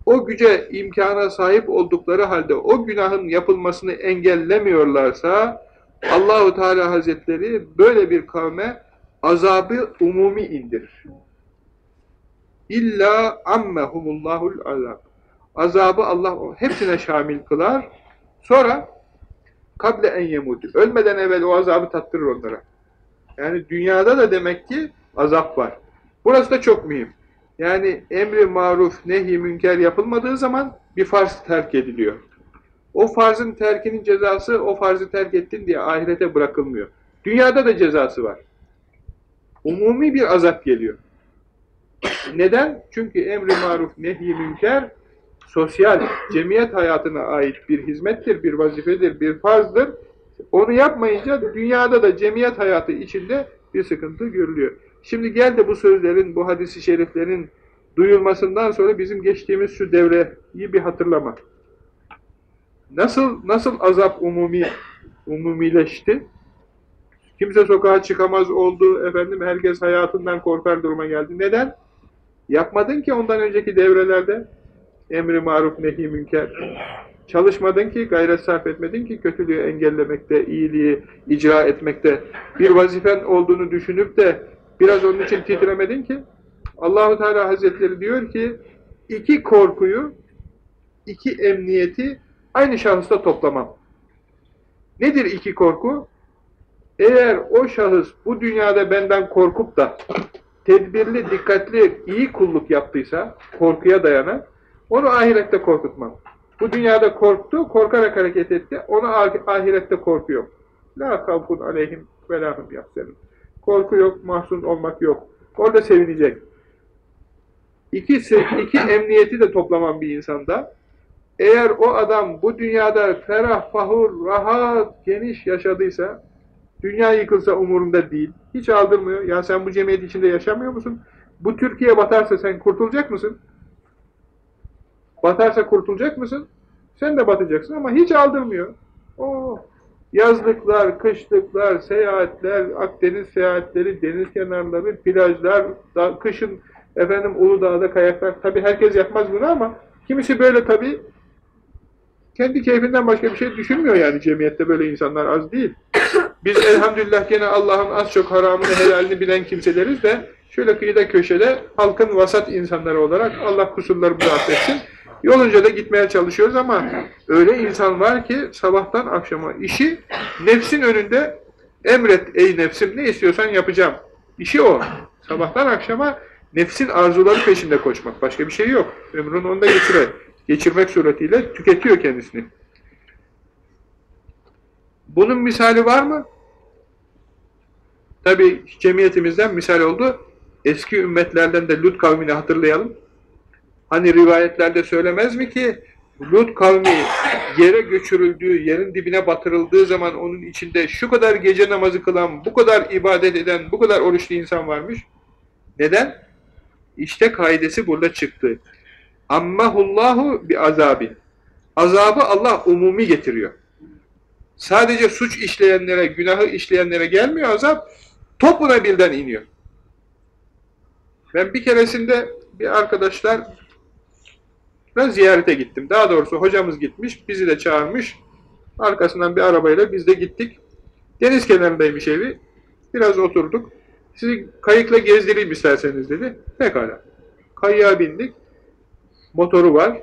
o güce imkana sahip oldukları halde o günahın yapılmasını engellemiyorlarsa, Allahu Teala Hazretleri böyle bir kavme azabı umumi indir. İlla ammehumullahul azab. Azabı Allah hepsine şamil kılar. Sonra kable en yemutu. Ölmeden evvel o azabı tattırır onlara. Yani dünyada da demek ki azap var. Burası da çok mühim. Yani emri maruf, nehi münker yapılmadığı zaman bir farz terk ediliyor. O farzın terkinin cezası o farzı terk ettin diye ahirete bırakılmıyor. Dünyada da cezası var. Umumi bir azap geliyor. Neden? Çünkü emri maruf, nehi münker sosyal, cemiyet hayatına ait bir hizmettir, bir vazifedir, bir farzdır. Onu yapmayınca dünyada da cemiyet hayatı içinde bir sıkıntı görülüyor. Şimdi gel de bu sözlerin, bu hadisi şeriflerin duyulmasından sonra bizim geçtiğimiz şu devreyi bir hatırlama. Nasıl nasıl azap umumi umumileşti? Kimse sokağa çıkamaz oldu, efendim herkes hayatından korkar duruma geldi. Neden? Yapmadın ki ondan önceki devrelerde emri maruf nehi münker. Çalışmadın ki, gayret sarf etmedin ki kötülüğü engellemekte, iyiliği icra etmekte, bir vazifen olduğunu düşünüp de biraz onun için titremedin ki. Allahu Teala Hazretleri diyor ki, iki korkuyu, iki emniyeti aynı şahısta toplamam. Nedir iki korku? Eğer o şahıs bu dünyada benden korkup da tedbirli, dikkatli, iyi kulluk yaptıysa, korkuya dayanan, onu ahirette korkutmam. Bu dünyada korktu, korkarak hareket etti. Onu ahirette korku yok. La kavkun aleyhim ve lahum yapselim. Korku yok, mahzun olmak yok. Orada sevinecek. İki, iki (laughs) emniyeti de toplaman bir insanda. Eğer o adam bu dünyada ferah, fahur, rahat, geniş yaşadıysa, dünya yıkılsa umurunda değil. Hiç aldırmıyor. Ya sen bu cemiyet içinde yaşamıyor musun? Bu Türkiye batarsa sen kurtulacak mısın? Batarsa kurtulacak mısın? Sen de batacaksın ama hiç aldırmıyor. O yazlıklar, kışlıklar, seyahatler, Akdeniz seyahatleri, deniz kenarları, plajlar, da, kışın Efendim Uludağ'da kayaklar. Tabi herkes yapmaz bunu ama kimisi böyle tabi kendi keyfinden başka bir şey düşünmüyor yani cemiyette böyle insanlar az değil. (coughs) Biz elhamdülillah gene Allah'ın az çok haramını helalini bilen kimseleriz de şöyle kıyıda köşede halkın vasat insanları olarak Allah kusurlarımızı affetsin. Yolunca da gitmeye çalışıyoruz ama öyle insan var ki sabahtan akşama işi nefsin önünde emret ey nefsim ne istiyorsan yapacağım. İşi o. Sabahtan akşama nefsin arzuları peşinde koşmak. Başka bir şey yok. Ömrünü onda geçire. Geçirmek suretiyle tüketiyor kendisini. Bunun misali var mı? Tabi cemiyetimizden misal oldu. Eski ümmetlerden de Lut kavmini hatırlayalım. Hani rivayetlerde söylemez mi ki Lut kavmi yere göçürüldüğü, yerin dibine batırıldığı zaman onun içinde şu kadar gece namazı kılan, bu kadar ibadet eden, bu kadar oruçlu insan varmış. Neden? İşte kaidesi burada çıktı. Ammahullahu bi azabi. Azabı Allah umumi getiriyor. Sadece suç işleyenlere, günahı işleyenlere gelmiyor azap, topuna birden iniyor. Ben bir keresinde bir arkadaşlar ziyarete gittim. Daha doğrusu hocamız gitmiş, bizi de çağırmış. Arkasından bir arabayla biz de gittik. Deniz kenarındaymış evi. Biraz oturduk. Sizi kayıkla gezdireyim isterseniz dedi. Pekala. Kayığa bindik. Motoru var.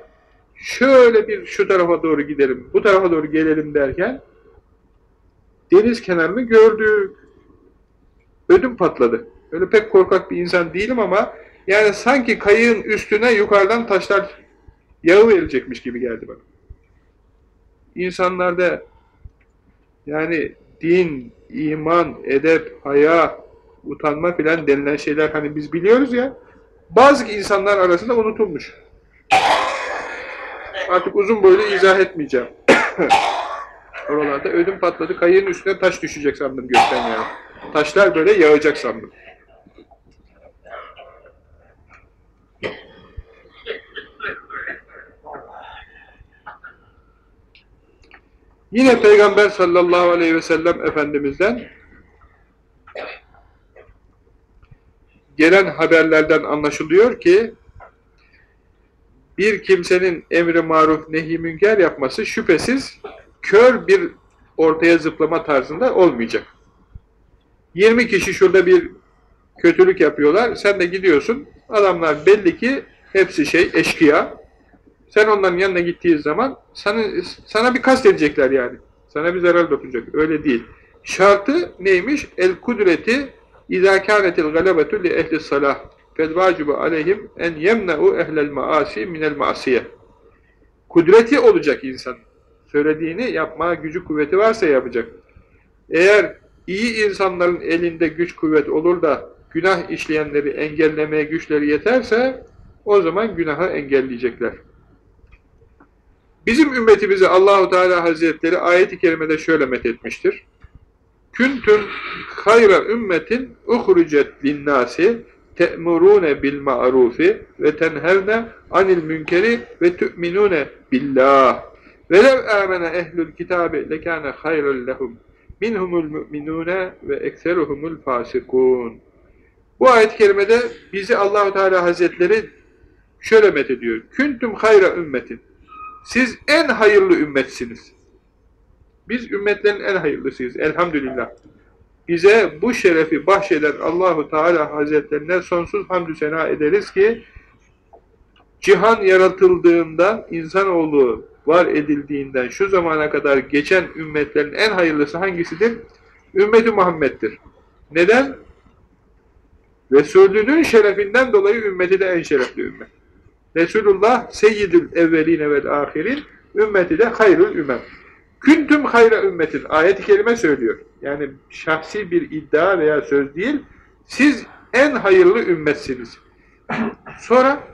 Şöyle bir şu tarafa doğru gidelim, bu tarafa doğru gelelim derken deniz kenarını gördük. Ödüm patladı. Öyle pek korkak bir insan değilim ama yani sanki kayığın üstüne yukarıdan taşlar yağı verecekmiş gibi geldi bana. İnsanlarda yani din, iman, edep, haya, utanma filan denilen şeyler hani biz biliyoruz ya bazı insanlar arasında unutulmuş. Artık uzun boylu izah etmeyeceğim. (coughs) Oralarda ödüm patladı, kayığın üstüne taş düşecek sandım gökten yani. Taşlar böyle yağacak sandım. Yine Peygamber sallallahu aleyhi ve sellem Efendimiz'den gelen haberlerden anlaşılıyor ki bir kimsenin emri maruf nehi münker yapması şüphesiz kör bir ortaya zıplama tarzında olmayacak. 20 kişi şurada bir kötülük yapıyorlar, sen de gidiyorsun, adamlar belli ki hepsi şey, eşkıya. Sen onların yanına gittiği zaman sana, sana bir kast edecekler yani. Sana bir zarar dokunacak. Öyle değil. Şartı neymiş? El kudreti İzâ kânetil galebetu li ehli salah fedvâcibu aleyhim en yemne'u ehlel maasi minel masiye. Kudreti olacak insan. Söylediğini yapmaya gücü kuvveti varsa yapacak. Eğer iyi insanların elinde güç kuvvet olur da günah işleyenleri engellemeye güçleri yeterse o zaman günahı engelleyecekler. Bizim ümmetimizi Allahu Teala Hazretleri ayet-i kerimede şöyle methetmiştir. Küntüm hayra ümmetin uhrucet linnâsi te'murûne bil ma'rufi ve tenhevne anil münkeri ve tu'minûne billah. Velev âmene ehlül kitâbi lekâne hayrul lehum minhumul mu'minûne ve ekseruhumul fâsikûn. Bu ayet-i kerimede bizi Allahu Teala Hazretleri şöyle methediyor. Küntüm hayra ümmetin. Siz en hayırlı ümmetsiniz. Biz ümmetlerin en hayırlısıyız elhamdülillah. Bize bu şerefi bahşeden Allahu Teala Hazretlerine sonsuz hamdü sena ederiz ki cihan yaratıldığında insanoğlu var edildiğinden şu zamana kadar geçen ümmetlerin en hayırlısı hangisidir? Ümmeti Muhammed'dir. Neden? Resulünün şerefinden dolayı ümmeti de en şerefli ümmet. Resulullah seyyidül evveline vel ahirin, ümmeti de hayrül ümmem. Küntüm hayra ümmetin. Ayet-i kerime söylüyor. Yani şahsi bir iddia veya söz değil. Siz en hayırlı ümmetsiniz. Sonra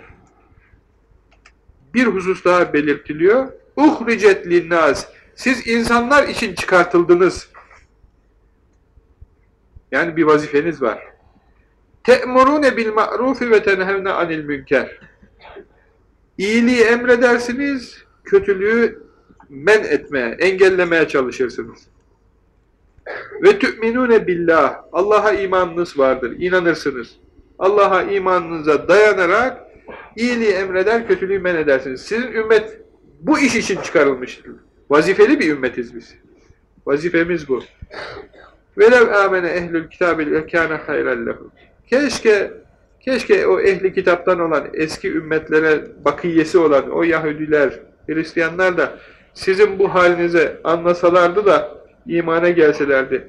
bir husus daha belirtiliyor. Uhricet linnaz. Siz insanlar için çıkartıldınız. Yani bir vazifeniz var. Te'murune bil ma'rufi ve tenhevne anil münker. İyiliği emredersiniz, kötülüğü men etmeye, engellemeye çalışırsınız. Ve tü'minune billah. Allah'a imanınız vardır, inanırsınız. Allah'a imanınıza dayanarak iyiliği emreder, kötülüğü men edersiniz. Sizin ümmet bu iş için çıkarılmıştır. Vazifeli bir ümmetiz biz. Vazifemiz bu. Velev amene ehlül kitabil lekâne hayran lehum. Keşke keşke o ehli kitaptan olan eski ümmetlere bakiyesi olan o Yahudiler, Hristiyanlar da sizin bu halinize anlasalardı da imana gelselerdi.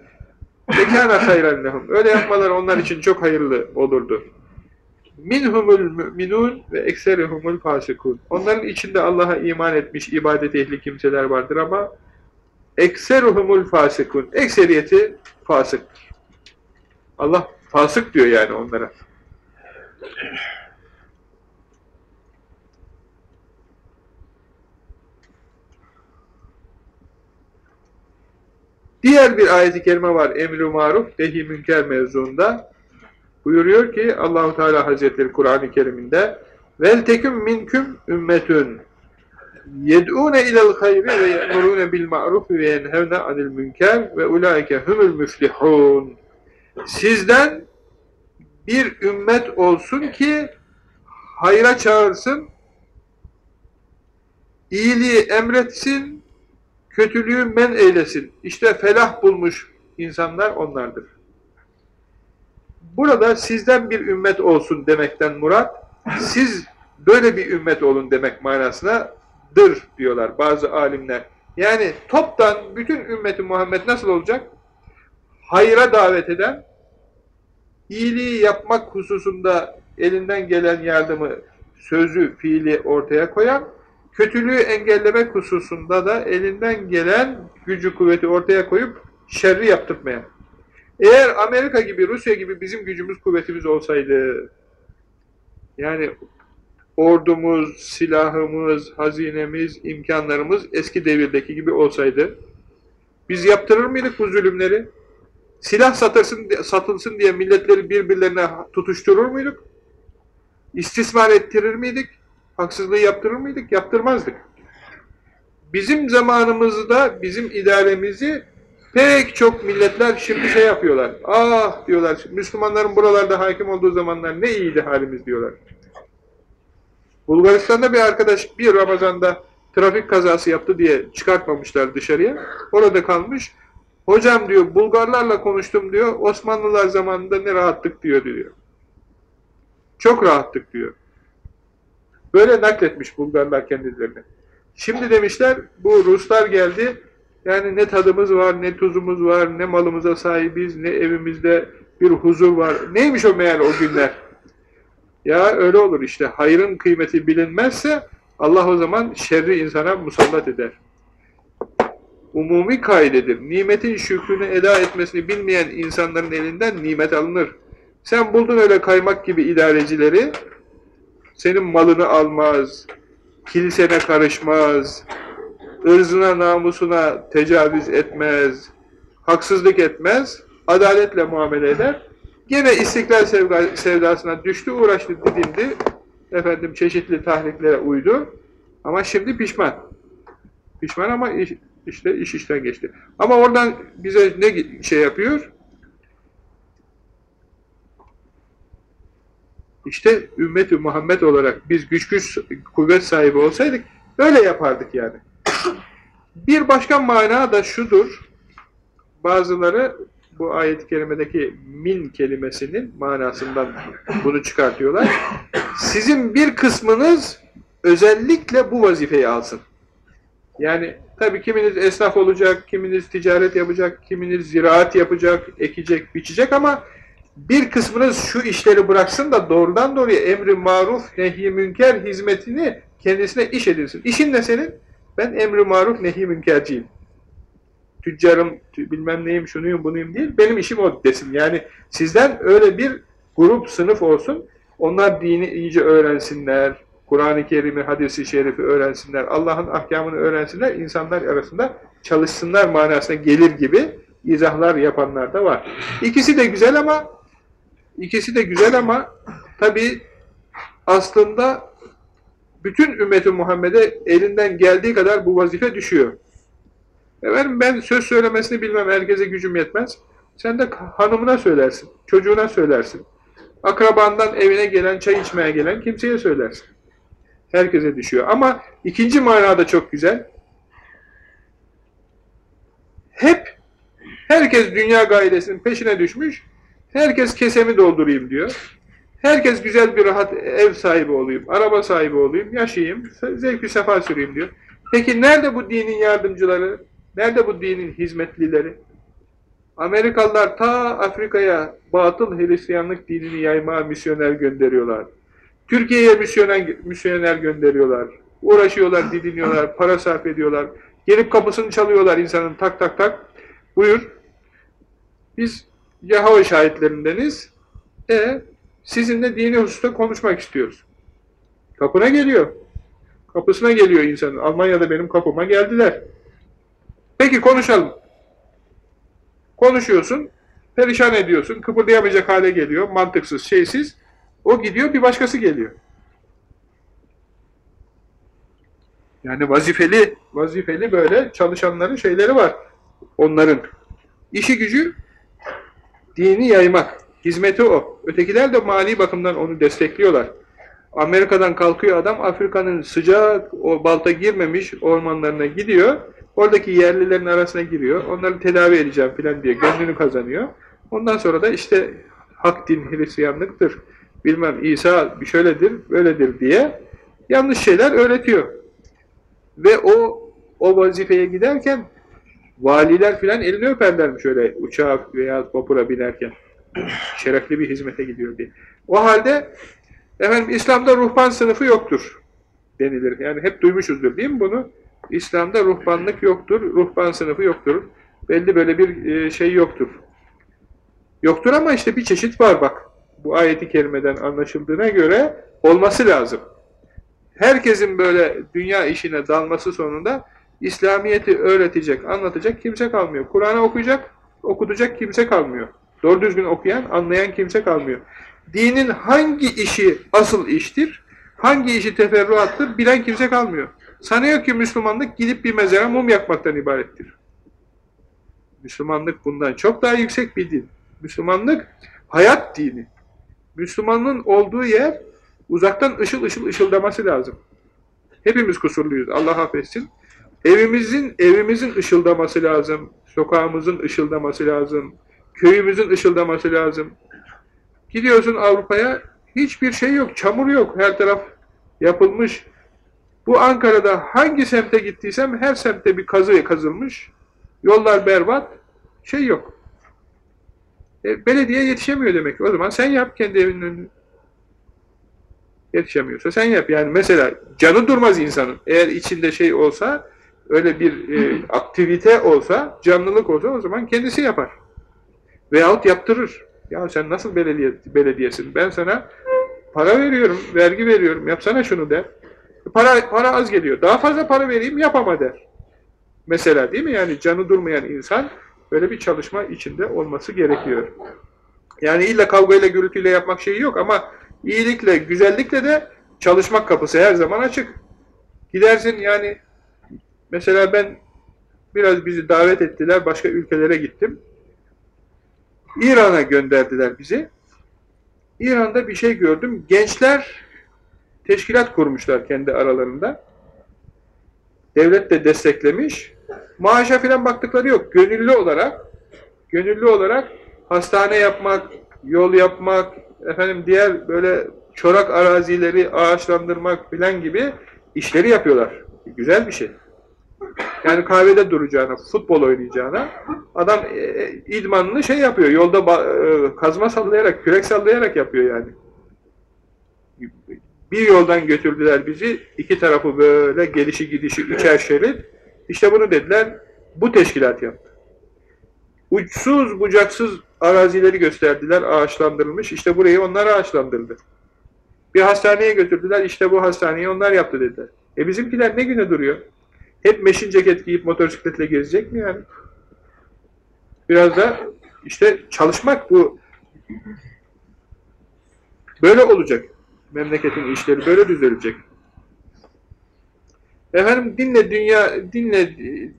Lekâne hayran lehum. Öyle yapmalar onlar için çok hayırlı olurdu. Minhumul müminun ve ekserihumul fasikun. Onların içinde Allah'a iman etmiş ibadet ehli kimseler vardır ama ekseruhumul fasikun. Ekseriyeti fasıktır. Allah fasık diyor yani onlara. Diğer bir ayet-i kerime var. Emr-i maruf, nehi münker mevzuunda. Buyuruyor ki Allahu Teala Hazretleri Kur'an-ı Kerim'inde vel teküm minküm ümmetün yed'une ilel hayri ve ye'murune bil ma'ruf ve yenhevne anil münker ve ulaike humul müflihun. Sizden bir ümmet olsun ki hayra çağırsın, iyiliği emretsin, kötülüğü men eylesin. İşte felah bulmuş insanlar onlardır. Burada sizden bir ümmet olsun demekten murat, siz böyle bir ümmet olun demek manasına dır diyorlar bazı alimler. Yani toptan bütün ümmeti Muhammed nasıl olacak? Hayra davet eden, iyiliği yapmak hususunda elinden gelen yardımı, sözü, fiili ortaya koyan, kötülüğü engellemek hususunda da elinden gelen gücü, kuvveti ortaya koyup şerri yaptırmayan. Eğer Amerika gibi, Rusya gibi bizim gücümüz, kuvvetimiz olsaydı, yani ordumuz, silahımız, hazinemiz, imkanlarımız eski devirdeki gibi olsaydı, biz yaptırır mıydık bu zulümleri? Silah satırsın, satılsın diye milletleri birbirlerine tutuşturur muyduk? İstismar ettirir miydik? Haksızlığı yaptırır mıydık? Yaptırmazdık. Bizim zamanımızda, bizim idaremizi pek çok milletler şimdi şey yapıyorlar. Ah diyorlar, Müslümanların buralarda hakim olduğu zamanlar ne iyiydi halimiz diyorlar. Bulgaristan'da bir arkadaş bir Ramazan'da trafik kazası yaptı diye çıkartmamışlar dışarıya. Orada kalmış. Hocam diyor Bulgarlarla konuştum diyor. Osmanlılar zamanında ne rahattık diyor diyor. Çok rahattık diyor. Böyle nakletmiş Bulgarlar kendilerini. Şimdi demişler bu Ruslar geldi. Yani ne tadımız var, ne tuzumuz var, ne malımıza sahibiz, ne evimizde bir huzur var. Neymiş o meğer o günler? Ya öyle olur işte. Hayrın kıymeti bilinmezse Allah o zaman şerri insana musallat eder. Umumi kaidedir. Nimetin şükrünü eda etmesini bilmeyen insanların elinden nimet alınır. Sen buldun öyle kaymak gibi idarecileri, senin malını almaz, kilisene karışmaz, ırzına, namusuna tecavüz etmez, haksızlık etmez, adaletle muamele eder. Gene istiklal sevdasına düştü, uğraştı, didindi. Efendim çeşitli tahriklere uydu. Ama şimdi pişman. Pişman ama işte iş işten geçti. Ama oradan bize ne şey yapıyor? İşte ümmeti Muhammed olarak biz güç güç kuvvet sahibi olsaydık öyle yapardık yani. (coughs) Bir başka mana da şudur. Bazıları bu ayet-i kerimedeki min kelimesinin manasından bunu çıkartıyorlar. Sizin bir kısmınız özellikle bu vazifeyi alsın. Yani tabii kiminiz esnaf olacak, kiminiz ticaret yapacak, kiminiz ziraat yapacak, ekecek, biçecek ama bir kısmınız şu işleri bıraksın da doğrudan doğruya emri maruf, nehi münker hizmetini kendisine iş edilsin. İşin ne senin? Ben emri maruf, nehi münkerciyim tüccarım, bilmem neyim, şunuyum, bunuyum değil. Benim işim o desin. Yani sizden öyle bir grup, sınıf olsun. Onlar dini iyice öğrensinler. Kur'an-ı Kerim'i, hadisi şerifi öğrensinler. Allah'ın ahkamını öğrensinler. insanlar arasında çalışsınlar manasına gelir gibi izahlar yapanlar da var. İkisi de güzel ama ikisi de güzel ama tabi aslında bütün ümmeti Muhammed'e elinden geldiği kadar bu vazife düşüyor. Efendim ben söz söylemesini bilmem, herkese gücüm yetmez. Sen de hanımına söylersin, çocuğuna söylersin. Akrabandan evine gelen, çay içmeye gelen kimseye söylersin. Herkese düşüyor. Ama ikinci manada çok güzel. Hep herkes dünya gailesinin peşine düşmüş. Herkes kesemi doldurayım diyor. Herkes güzel bir rahat ev sahibi olayım, araba sahibi olayım, yaşayayım, zevk-i sefa süreyim diyor. Peki nerede bu dinin yardımcıları? Nerede bu dinin hizmetlileri? Amerikalılar ta Afrika'ya batıl Hristiyanlık dinini yaymaya misyoner gönderiyorlar. Türkiye'ye misyoner, misyoner gönderiyorlar. Uğraşıyorlar, didiniyorlar, para sarf ediyorlar. Gelip kapısını çalıyorlar insanın tak tak tak. Buyur. Biz Yahova şahitlerindeniz. E sizinle dini hususta konuşmak istiyoruz. Kapına geliyor. Kapısına geliyor insanın. Almanya'da benim kapıma geldiler. Peki konuşalım. Konuşuyorsun, perişan ediyorsun, kıpırdayamayacak hale geliyor, mantıksız, şeysiz. O gidiyor, bir başkası geliyor. Yani vazifeli, vazifeli böyle çalışanların şeyleri var. Onların işi gücü dini yaymak. Hizmeti o. Ötekiler de mali bakımdan onu destekliyorlar. Amerika'dan kalkıyor adam, Afrika'nın sıcak, o balta girmemiş ormanlarına gidiyor. Oradaki yerlilerin arasına giriyor. Onları tedavi edeceğim filan diye gönlünü kazanıyor. Ondan sonra da işte hak din Hristiyanlıktır. Bilmem İsa şöyledir, böyledir diye yanlış şeyler öğretiyor. Ve o o vazifeye giderken valiler filan elini öperlermiş öyle uçağa veya vapura binerken. Şerefli bir hizmete gidiyor diye. O halde efendim İslam'da ruhban sınıfı yoktur denilir. Yani hep duymuşuzdur değil mi bunu? İslam'da ruhbanlık yoktur, ruhban sınıfı yoktur. Belli böyle bir e, şey yoktur. Yoktur ama işte bir çeşit var bak. Bu ayeti kerimeden anlaşıldığına göre olması lazım. Herkesin böyle dünya işine dalması sonunda İslamiyet'i öğretecek, anlatacak kimse kalmıyor. Kur'an'ı okuyacak, okutacak kimse kalmıyor. Doğru düzgün okuyan, anlayan kimse kalmıyor. Dinin hangi işi asıl iştir, hangi işi teferruattır bilen kimse kalmıyor. Sanıyor ki Müslümanlık gidip bir mezara mum yakmaktan ibarettir. Müslümanlık bundan çok daha yüksek bir din. Müslümanlık hayat dini. Müslümanın olduğu yer uzaktan ışıl ışıl ışıldaması lazım. Hepimiz kusurluyuz. Allah affetsin. Evimizin evimizin ışıldaması lazım. Sokağımızın ışıldaması lazım. Köyümüzün ışıldaması lazım. Gidiyorsun Avrupa'ya hiçbir şey yok. Çamur yok. Her taraf yapılmış. Bu Ankara'da hangi semte gittiysem her semtte bir kazı kazılmış. Yollar berbat. Şey yok. E, belediye yetişemiyor demek. O zaman sen yap kendi evinin önünü. Yetişemiyorsa sen yap. Yani mesela canı durmaz insanın. Eğer içinde şey olsa, öyle bir e, (clears throat) aktivite olsa, canlılık olsa o zaman kendisi yapar. Veyahut yaptırır. Ya sen nasıl belediye, belediyesin? Ben sana para veriyorum, vergi veriyorum, yapsana şunu der. Para, para az geliyor. Daha fazla para vereyim yapama der. Mesela değil mi? Yani canı durmayan insan böyle bir çalışma içinde olması gerekiyor. Yani illa kavgayla gürültüyle yapmak şeyi yok ama iyilikle, güzellikle de çalışmak kapısı her zaman açık. Gidersin yani mesela ben biraz bizi davet ettiler, başka ülkelere gittim. İran'a gönderdiler bizi. İran'da bir şey gördüm. Gençler teşkilat kurmuşlar kendi aralarında. Devlet de desteklemiş. Maaşa filan baktıkları yok. Gönüllü olarak gönüllü olarak hastane yapmak, yol yapmak, efendim diğer böyle çorak arazileri ağaçlandırmak filan gibi işleri yapıyorlar. Güzel bir şey. Yani kahvede duracağına, futbol oynayacağına adam e, e idmanını şey yapıyor. Yolda e, kazma sallayarak, kürek sallayarak yapıyor yani. Bir yoldan götürdüler bizi, iki tarafı böyle gelişi gidişi üçer şerit. İşte bunu dediler, bu teşkilat yaptı. Uçsuz bucaksız arazileri gösterdiler, ağaçlandırılmış. İşte burayı onlar ağaçlandırdı. Bir hastaneye götürdüler, işte bu hastaneyi onlar yaptı dediler. E bizimkiler ne güne duruyor? Hep meşin ceket giyip motosikletle gezecek mi yani? Biraz da işte çalışmak bu. Böyle olacak. Memleketin işleri böyle düzelecek. Efendim dinle dünya dinle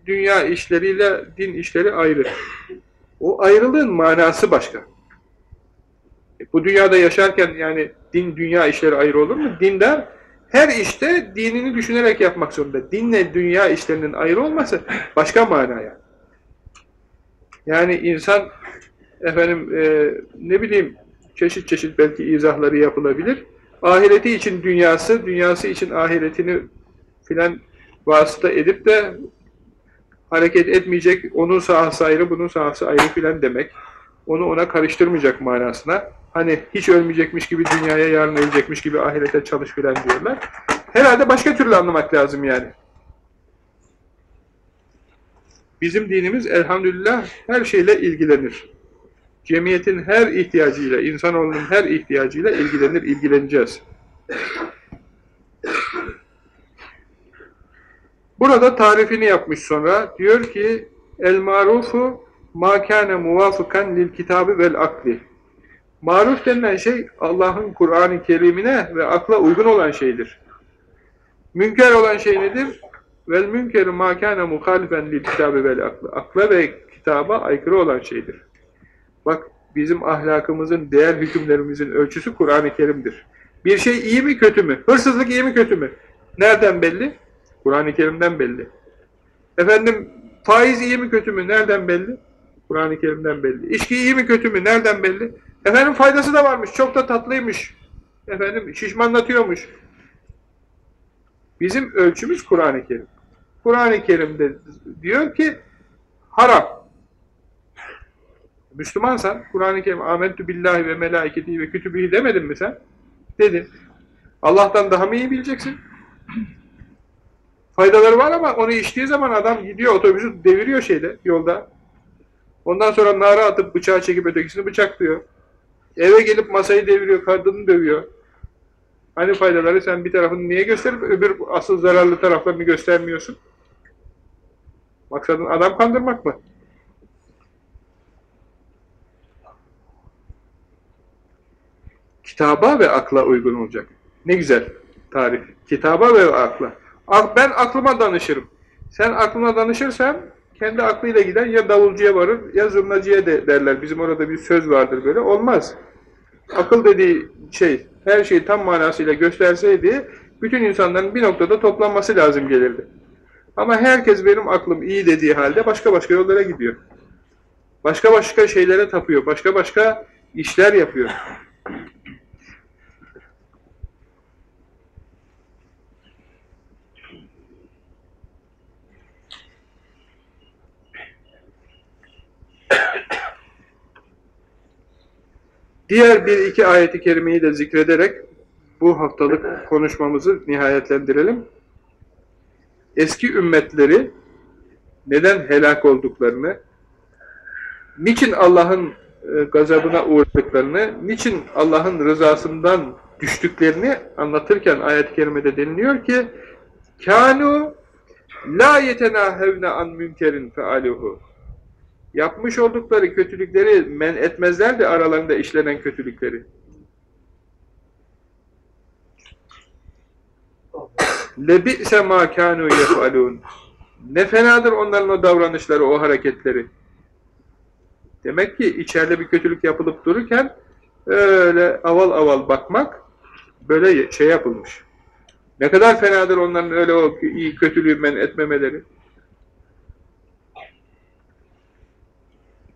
dünya işleriyle din işleri ayrı. O ayrılığın manası başka. Bu dünyada yaşarken yani din dünya işleri ayrı olur mu? Dindar her işte dinini düşünerek yapmak zorunda. Dinle dünya işlerinin ayrı olması başka manaya. Yani insan efendim e, ne bileyim çeşit çeşit belki izahları yapılabilir. Ahireti için dünyası, dünyası için ahiretini filan vasıta edip de hareket etmeyecek, onun sahası ayrı, bunun sahası ayrı filan demek. Onu ona karıştırmayacak manasına. Hani hiç ölmeyecekmiş gibi dünyaya yarın ölecekmiş gibi ahirete çalış filan diyorlar. Herhalde başka türlü anlamak lazım yani. Bizim dinimiz elhamdülillah her şeyle ilgilenir. Cemiyetin her ihtiyacıyla, insanoğlunun her ihtiyacıyla ilgilenir, ilgileneceğiz. Burada tarifini yapmış sonra. Diyor ki, El marufu ma kana muvafıkan lil kitabı vel akli. Maruf denilen şey Allah'ın Kur'an-ı Kerim'ine ve akla uygun olan şeydir. Münker olan şey nedir? Vel münkeru ma kana muhalifen lil kitabı vel aklı. Akla ve kitaba aykırı olan şeydir. Bak bizim ahlakımızın, değer hükümlerimizin ölçüsü Kur'an-ı Kerim'dir. Bir şey iyi mi kötü mü? Hırsızlık iyi mi kötü mü? Nereden belli? Kur'an-ı Kerim'den belli. Efendim faiz iyi mi kötü mü? Nereden belli? Kur'an-ı Kerim'den belli. İçki iyi mi kötü mü? Nereden belli? Efendim faydası da varmış. Çok da tatlıymış. Efendim şişmanlatıyormuş. Bizim ölçümüz Kur'an-ı Kerim. Kur'an-ı Kerim'de diyor ki haram. Müslümansan Kur'an-ı Kerim amentü billahi ve melaiketi ve kütübihi demedin mi sen? Dedin. Allah'tan daha mı iyi bileceksin? Faydaları var ama onu içtiği zaman adam gidiyor otobüsü deviriyor şeyde yolda. Ondan sonra nara atıp bıçağı çekip ötekisini bıçaklıyor. Eve gelip masayı deviriyor, kadını dövüyor. Hani faydaları sen bir tarafını niye gösterip öbür asıl zararlı taraflarını göstermiyorsun? Maksadın adam kandırmak mı? Kitaba ve akla uygun olacak. Ne güzel tarif. Kitaba ve akla. Ben aklıma danışırım. Sen aklına danışırsan kendi aklıyla giden ya davulcuya varır ya zurnacıya de derler. Bizim orada bir söz vardır böyle. Olmaz. Akıl dediği şey, her şeyi tam manasıyla gösterseydi bütün insanların bir noktada toplanması lazım gelirdi. Ama herkes benim aklım iyi dediği halde başka başka yollara gidiyor. Başka başka şeylere tapıyor. Başka başka işler yapıyor. Diğer bir iki ayeti kerimeyi de zikrederek bu haftalık konuşmamızı nihayetlendirelim. Eski ümmetleri neden helak olduklarını, niçin Allah'ın e, gazabına uğradıklarını, niçin Allah'ın rızasından düştüklerini anlatırken ayet-i kerimede deniliyor ki kânû lâ yetenâhevne an münkerin fealuhu yapmış oldukları kötülükleri men etmezlerdi aralarında işlenen kötülükleri. Lebi'se mâ kânû yef'alûn Ne fenadır onların o davranışları, o hareketleri. Demek ki içeride bir kötülük yapılıp dururken öyle aval aval bakmak böyle şey yapılmış. Ne kadar fenadır onların öyle o iyi kötülüğü men etmemeleri.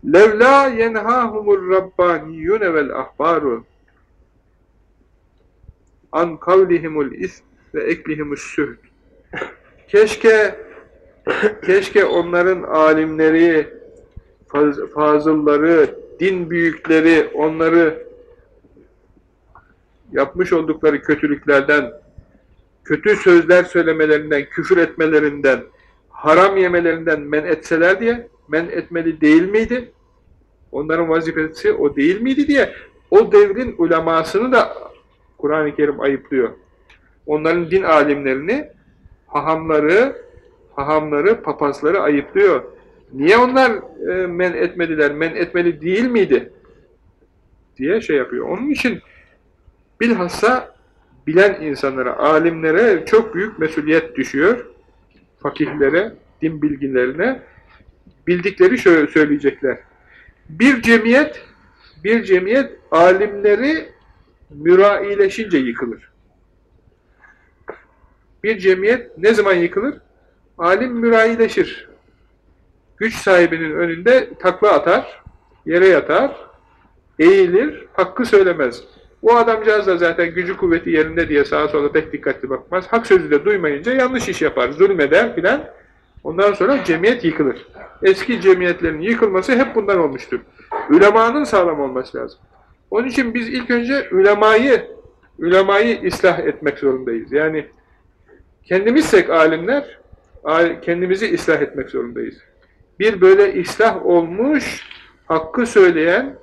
Levla yenhahumur rabbaniyyune vel ahbaru an kavlihimul ism ve eklihimus sühd. Keşke keşke onların alimleri, faz, fazılları, din büyükleri onları yapmış oldukları kötülüklerden, kötü sözler söylemelerinden, küfür etmelerinden, haram yemelerinden men etseler diye men etmeli değil miydi? Onların vazifesi o değil miydi diye o devrin ulemasını da Kur'an-ı Kerim ayıplıyor. Onların din alimlerini, hahamları, hahamları, papazları ayıplıyor. Niye onlar e, men etmediler, men etmeli değil miydi? diye şey yapıyor. Onun için bilhassa bilen insanlara, alimlere çok büyük mesuliyet düşüyor. Fakihlere, din bilgilerine bildikleri şöyle söyleyecekler. Bir cemiyet Bir cemiyet alimleri müraileşince yıkılır. Bir cemiyet ne zaman yıkılır? Alim müraileşir. Güç sahibinin önünde takla atar, yere yatar, eğilir, hakkı söylemez. O adamcağız da zaten gücü kuvveti yerinde diye sağa sola pek dikkatli bakmaz. Hak sözü de duymayınca yanlış iş yapar, zulmeder filan. Ondan sonra cemiyet yıkılır. Eski cemiyetlerin yıkılması hep bundan olmuştur. Ülemanın sağlam olması lazım. Onun için biz ilk önce ülemayı, ülemayı ıslah etmek zorundayız. Yani kendimizsek alimler, kendimizi ıslah etmek zorundayız. Bir böyle ıslah olmuş, hakkı söyleyen,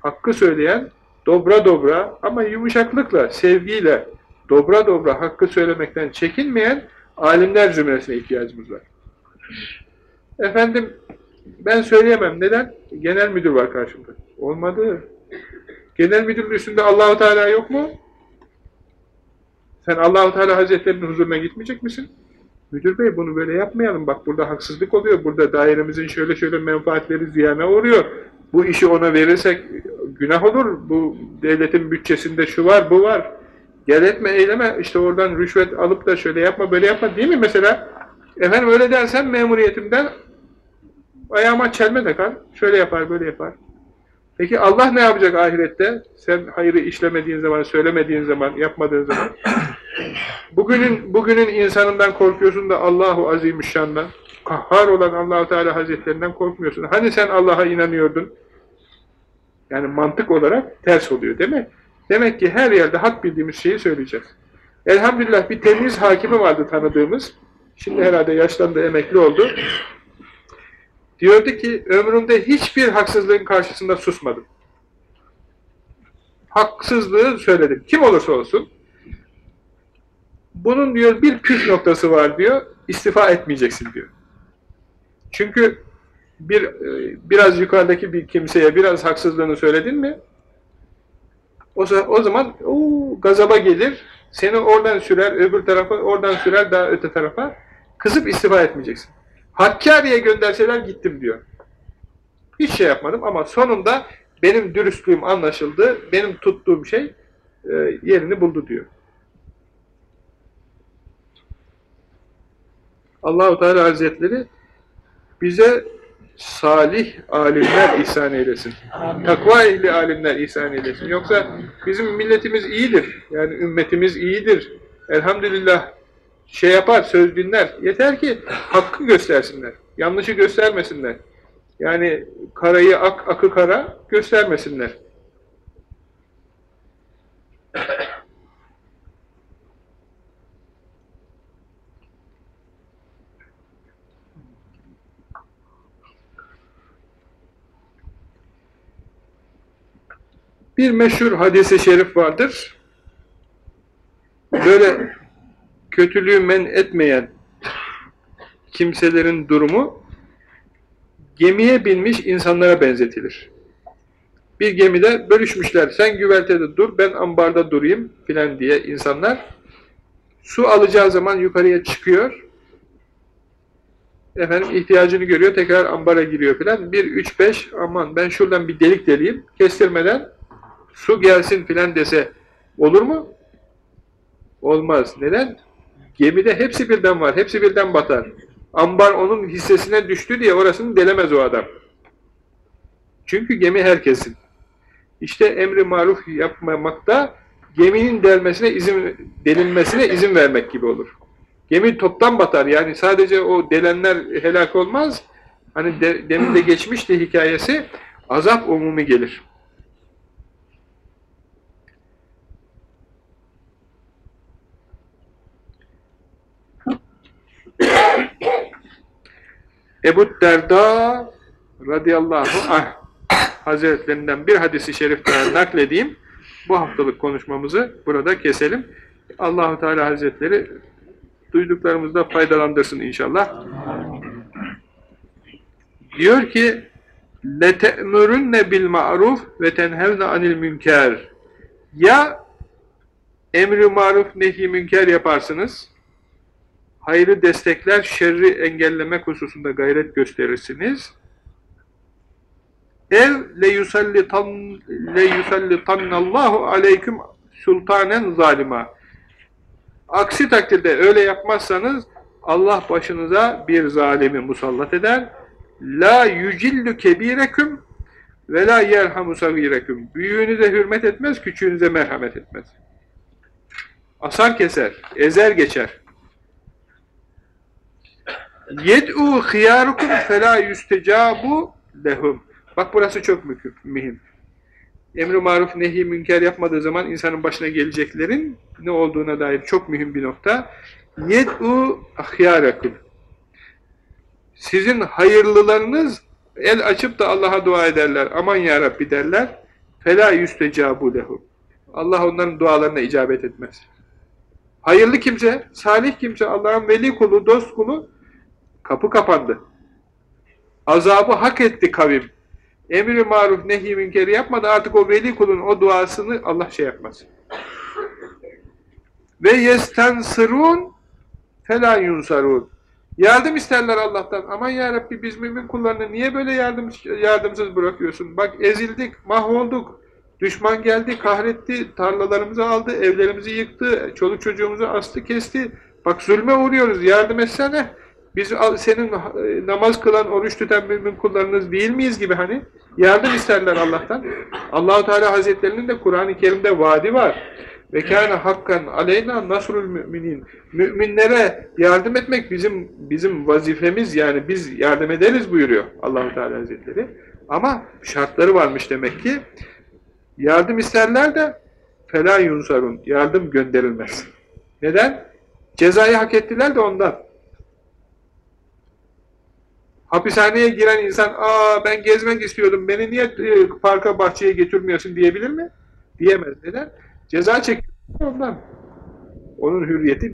hakkı söyleyen, dobra dobra ama yumuşaklıkla, sevgiyle, dobra dobra hakkı söylemekten çekinmeyen alimler zümresine ihtiyacımız var. Efendim, ben söyleyemem. Neden? Genel müdür var karşımda. Olmadı. Genel müdürün üstünde Allahu Teala yok mu? Sen Allahu Teala Hazretlerinin huzuruna gitmeyecek misin? Müdür bey bunu böyle yapmayalım. Bak burada haksızlık oluyor. Burada dairemizin şöyle şöyle menfaatleri ziyana uğruyor. Bu işi ona verirsek günah olur. Bu devletin bütçesinde şu var, bu var. Gel etme, eyleme. İşte oradan rüşvet alıp da şöyle yapma, böyle yapma değil mi mesela? Efendim öyle dersen memuriyetimden ayağıma çelme takar. Şöyle yapar, böyle yapar. Peki Allah ne yapacak ahirette? Sen hayırı işlemediğin zaman, söylemediğin zaman, yapmadığın zaman. Bugünün bugünün insanından korkuyorsun da Allahu Azimüşşan'dan, kahhar olan Allahu Teala Hazretlerinden korkmuyorsun. Hani sen Allah'a inanıyordun? Yani mantık olarak ters oluyor değil mi? Demek ki her yerde hak bildiğimiz şeyi söyleyeceğiz. Elhamdülillah bir temiz hakimi vardı tanıdığımız. Şimdi herhalde yaşlandı, emekli oldu. Diyordu ki ömrümde hiçbir haksızlığın karşısında susmadım. Haksızlığı söyledim. Kim olursa olsun. Bunun diyor bir püf noktası var diyor. İstifa etmeyeceksin diyor. Çünkü bir e, biraz yukarıdaki bir kimseye biraz haksızlığını söyledin mi o, o zaman o gazaba gelir. Seni oradan sürer, öbür tarafa, oradan sürer daha öte tarafa. Kızıp istifa etmeyeceksin. Hakkari'ye gönderseler gittim diyor. Hiç şey yapmadım ama sonunda benim dürüstlüğüm anlaşıldı, benim tuttuğum şey e, yerini buldu diyor. Allahu Teala Hazretleri bize salih alimler ihsan eylesin. Takva ehli alimler ihsan eylesin. Yoksa bizim milletimiz iyidir. Yani ümmetimiz iyidir. Elhamdülillah şey yapar, söz dinler. Yeter ki hakkı göstersinler. Yanlışı göstermesinler. Yani karayı ak, akı kara göstermesinler. Bir meşhur hadise şerif vardır. Böyle kötülüğü men etmeyen kimselerin durumu gemiye binmiş insanlara benzetilir. Bir gemide bölüşmüşler. Sen güvertede dur, ben ambarda durayım filan diye insanlar. Su alacağı zaman yukarıya çıkıyor. Efendim ihtiyacını görüyor, tekrar ambara giriyor filan. Bir, üç, beş, aman ben şuradan bir delik deleyim, kestirmeden su gelsin filan dese olur mu? Olmaz. Neden? Gemide hepsi birden var, hepsi birden batar. Ambar onun hissesine düştü diye orasını delemez o adam. Çünkü gemi herkesin. İşte emri maruf yapmamakta geminin delmesine izin delinmesine izin vermek gibi olur. Gemi toptan batar. Yani sadece o delenler helak olmaz. Hani de, demin de geçmişti hikayesi. Azap umumi gelir. Ebu Derda radıyallahu anh hazretlerinden bir hadisi şerif daha nakledeyim. Bu haftalık konuşmamızı burada keselim. Allahu Teala Hazretleri duyduklarımızda faydalandırsın inşallah. Diyor ki lete'mürünne bil ma'ruf ve tenhevne anil münker. Ya emri maruf nehi münker yaparsınız hayrı destekler, şerri engellemek hususunda gayret gösterirsiniz. ev le yusallitan le yusallitannallahu aleyküm sultanen zalima. Aksi takdirde öyle yapmazsanız Allah başınıza bir zalimi musallat eder. La yücillu kebireküm ve la yerhamu sagireküm. Büyüğünüze hürmet etmez, küçüğünüze merhamet etmez. Asar keser, ezer geçer. Yed'u hıyarukum felâ yüstecabu lehum. Bak burası çok mü- mühim. Emri maruf nehi münker yapmadığı zaman insanın başına geleceklerin ne olduğuna dair çok mühim bir nokta. Yed'u ahyarakum. Sizin hayırlılarınız el açıp da Allah'a dua ederler. Aman ya Rabbi derler. Fela yüstecabu lehum. Allah onların dualarına icabet etmez. Hayırlı kimse, salih kimse, Allah'ın veli kulu, dost kulu kapı kapandı. Azabı hak etti kavim. Emri maruf nehi münkeri yapmadı artık o veli kulun o duasını Allah şey yapmaz. Ve yestensirun fela yunsarun. Yardım isterler Allah'tan. Aman ya Rabbi biz mümin kullarını niye böyle yardım, yardımsız bırakıyorsun? Bak ezildik, mahvolduk. Düşman geldi, kahretti, tarlalarımızı aldı, evlerimizi yıktı, çoluk çocuğumuzu astı, kesti. Bak zulme uğruyoruz, yardım etsene. Biz senin e, namaz kılan, oruç tutan mümin kullarınız değil miyiz gibi hani? Yardım isterler Allah'tan. Allahu Teala Hazretlerinin de Kur'an-ı Kerim'de vaadi var. Ve kâne hakkan aleyna nasrul müminin. Müminlere yardım etmek bizim bizim vazifemiz yani biz yardım ederiz buyuruyor Allahu Teala Hazretleri. Ama şartları varmış demek ki. Yardım isterler de fela yunsarun. Yardım gönderilmez. Neden? Cezayı hak ettiler de ondan. Hapishaneye giren insan, aa ben gezmek istiyordum, beni niye e, parka bahçeye getirmiyorsun diyebilir mi? Diyemez. Neden? Ceza çekiyor ondan. Onun hürriyeti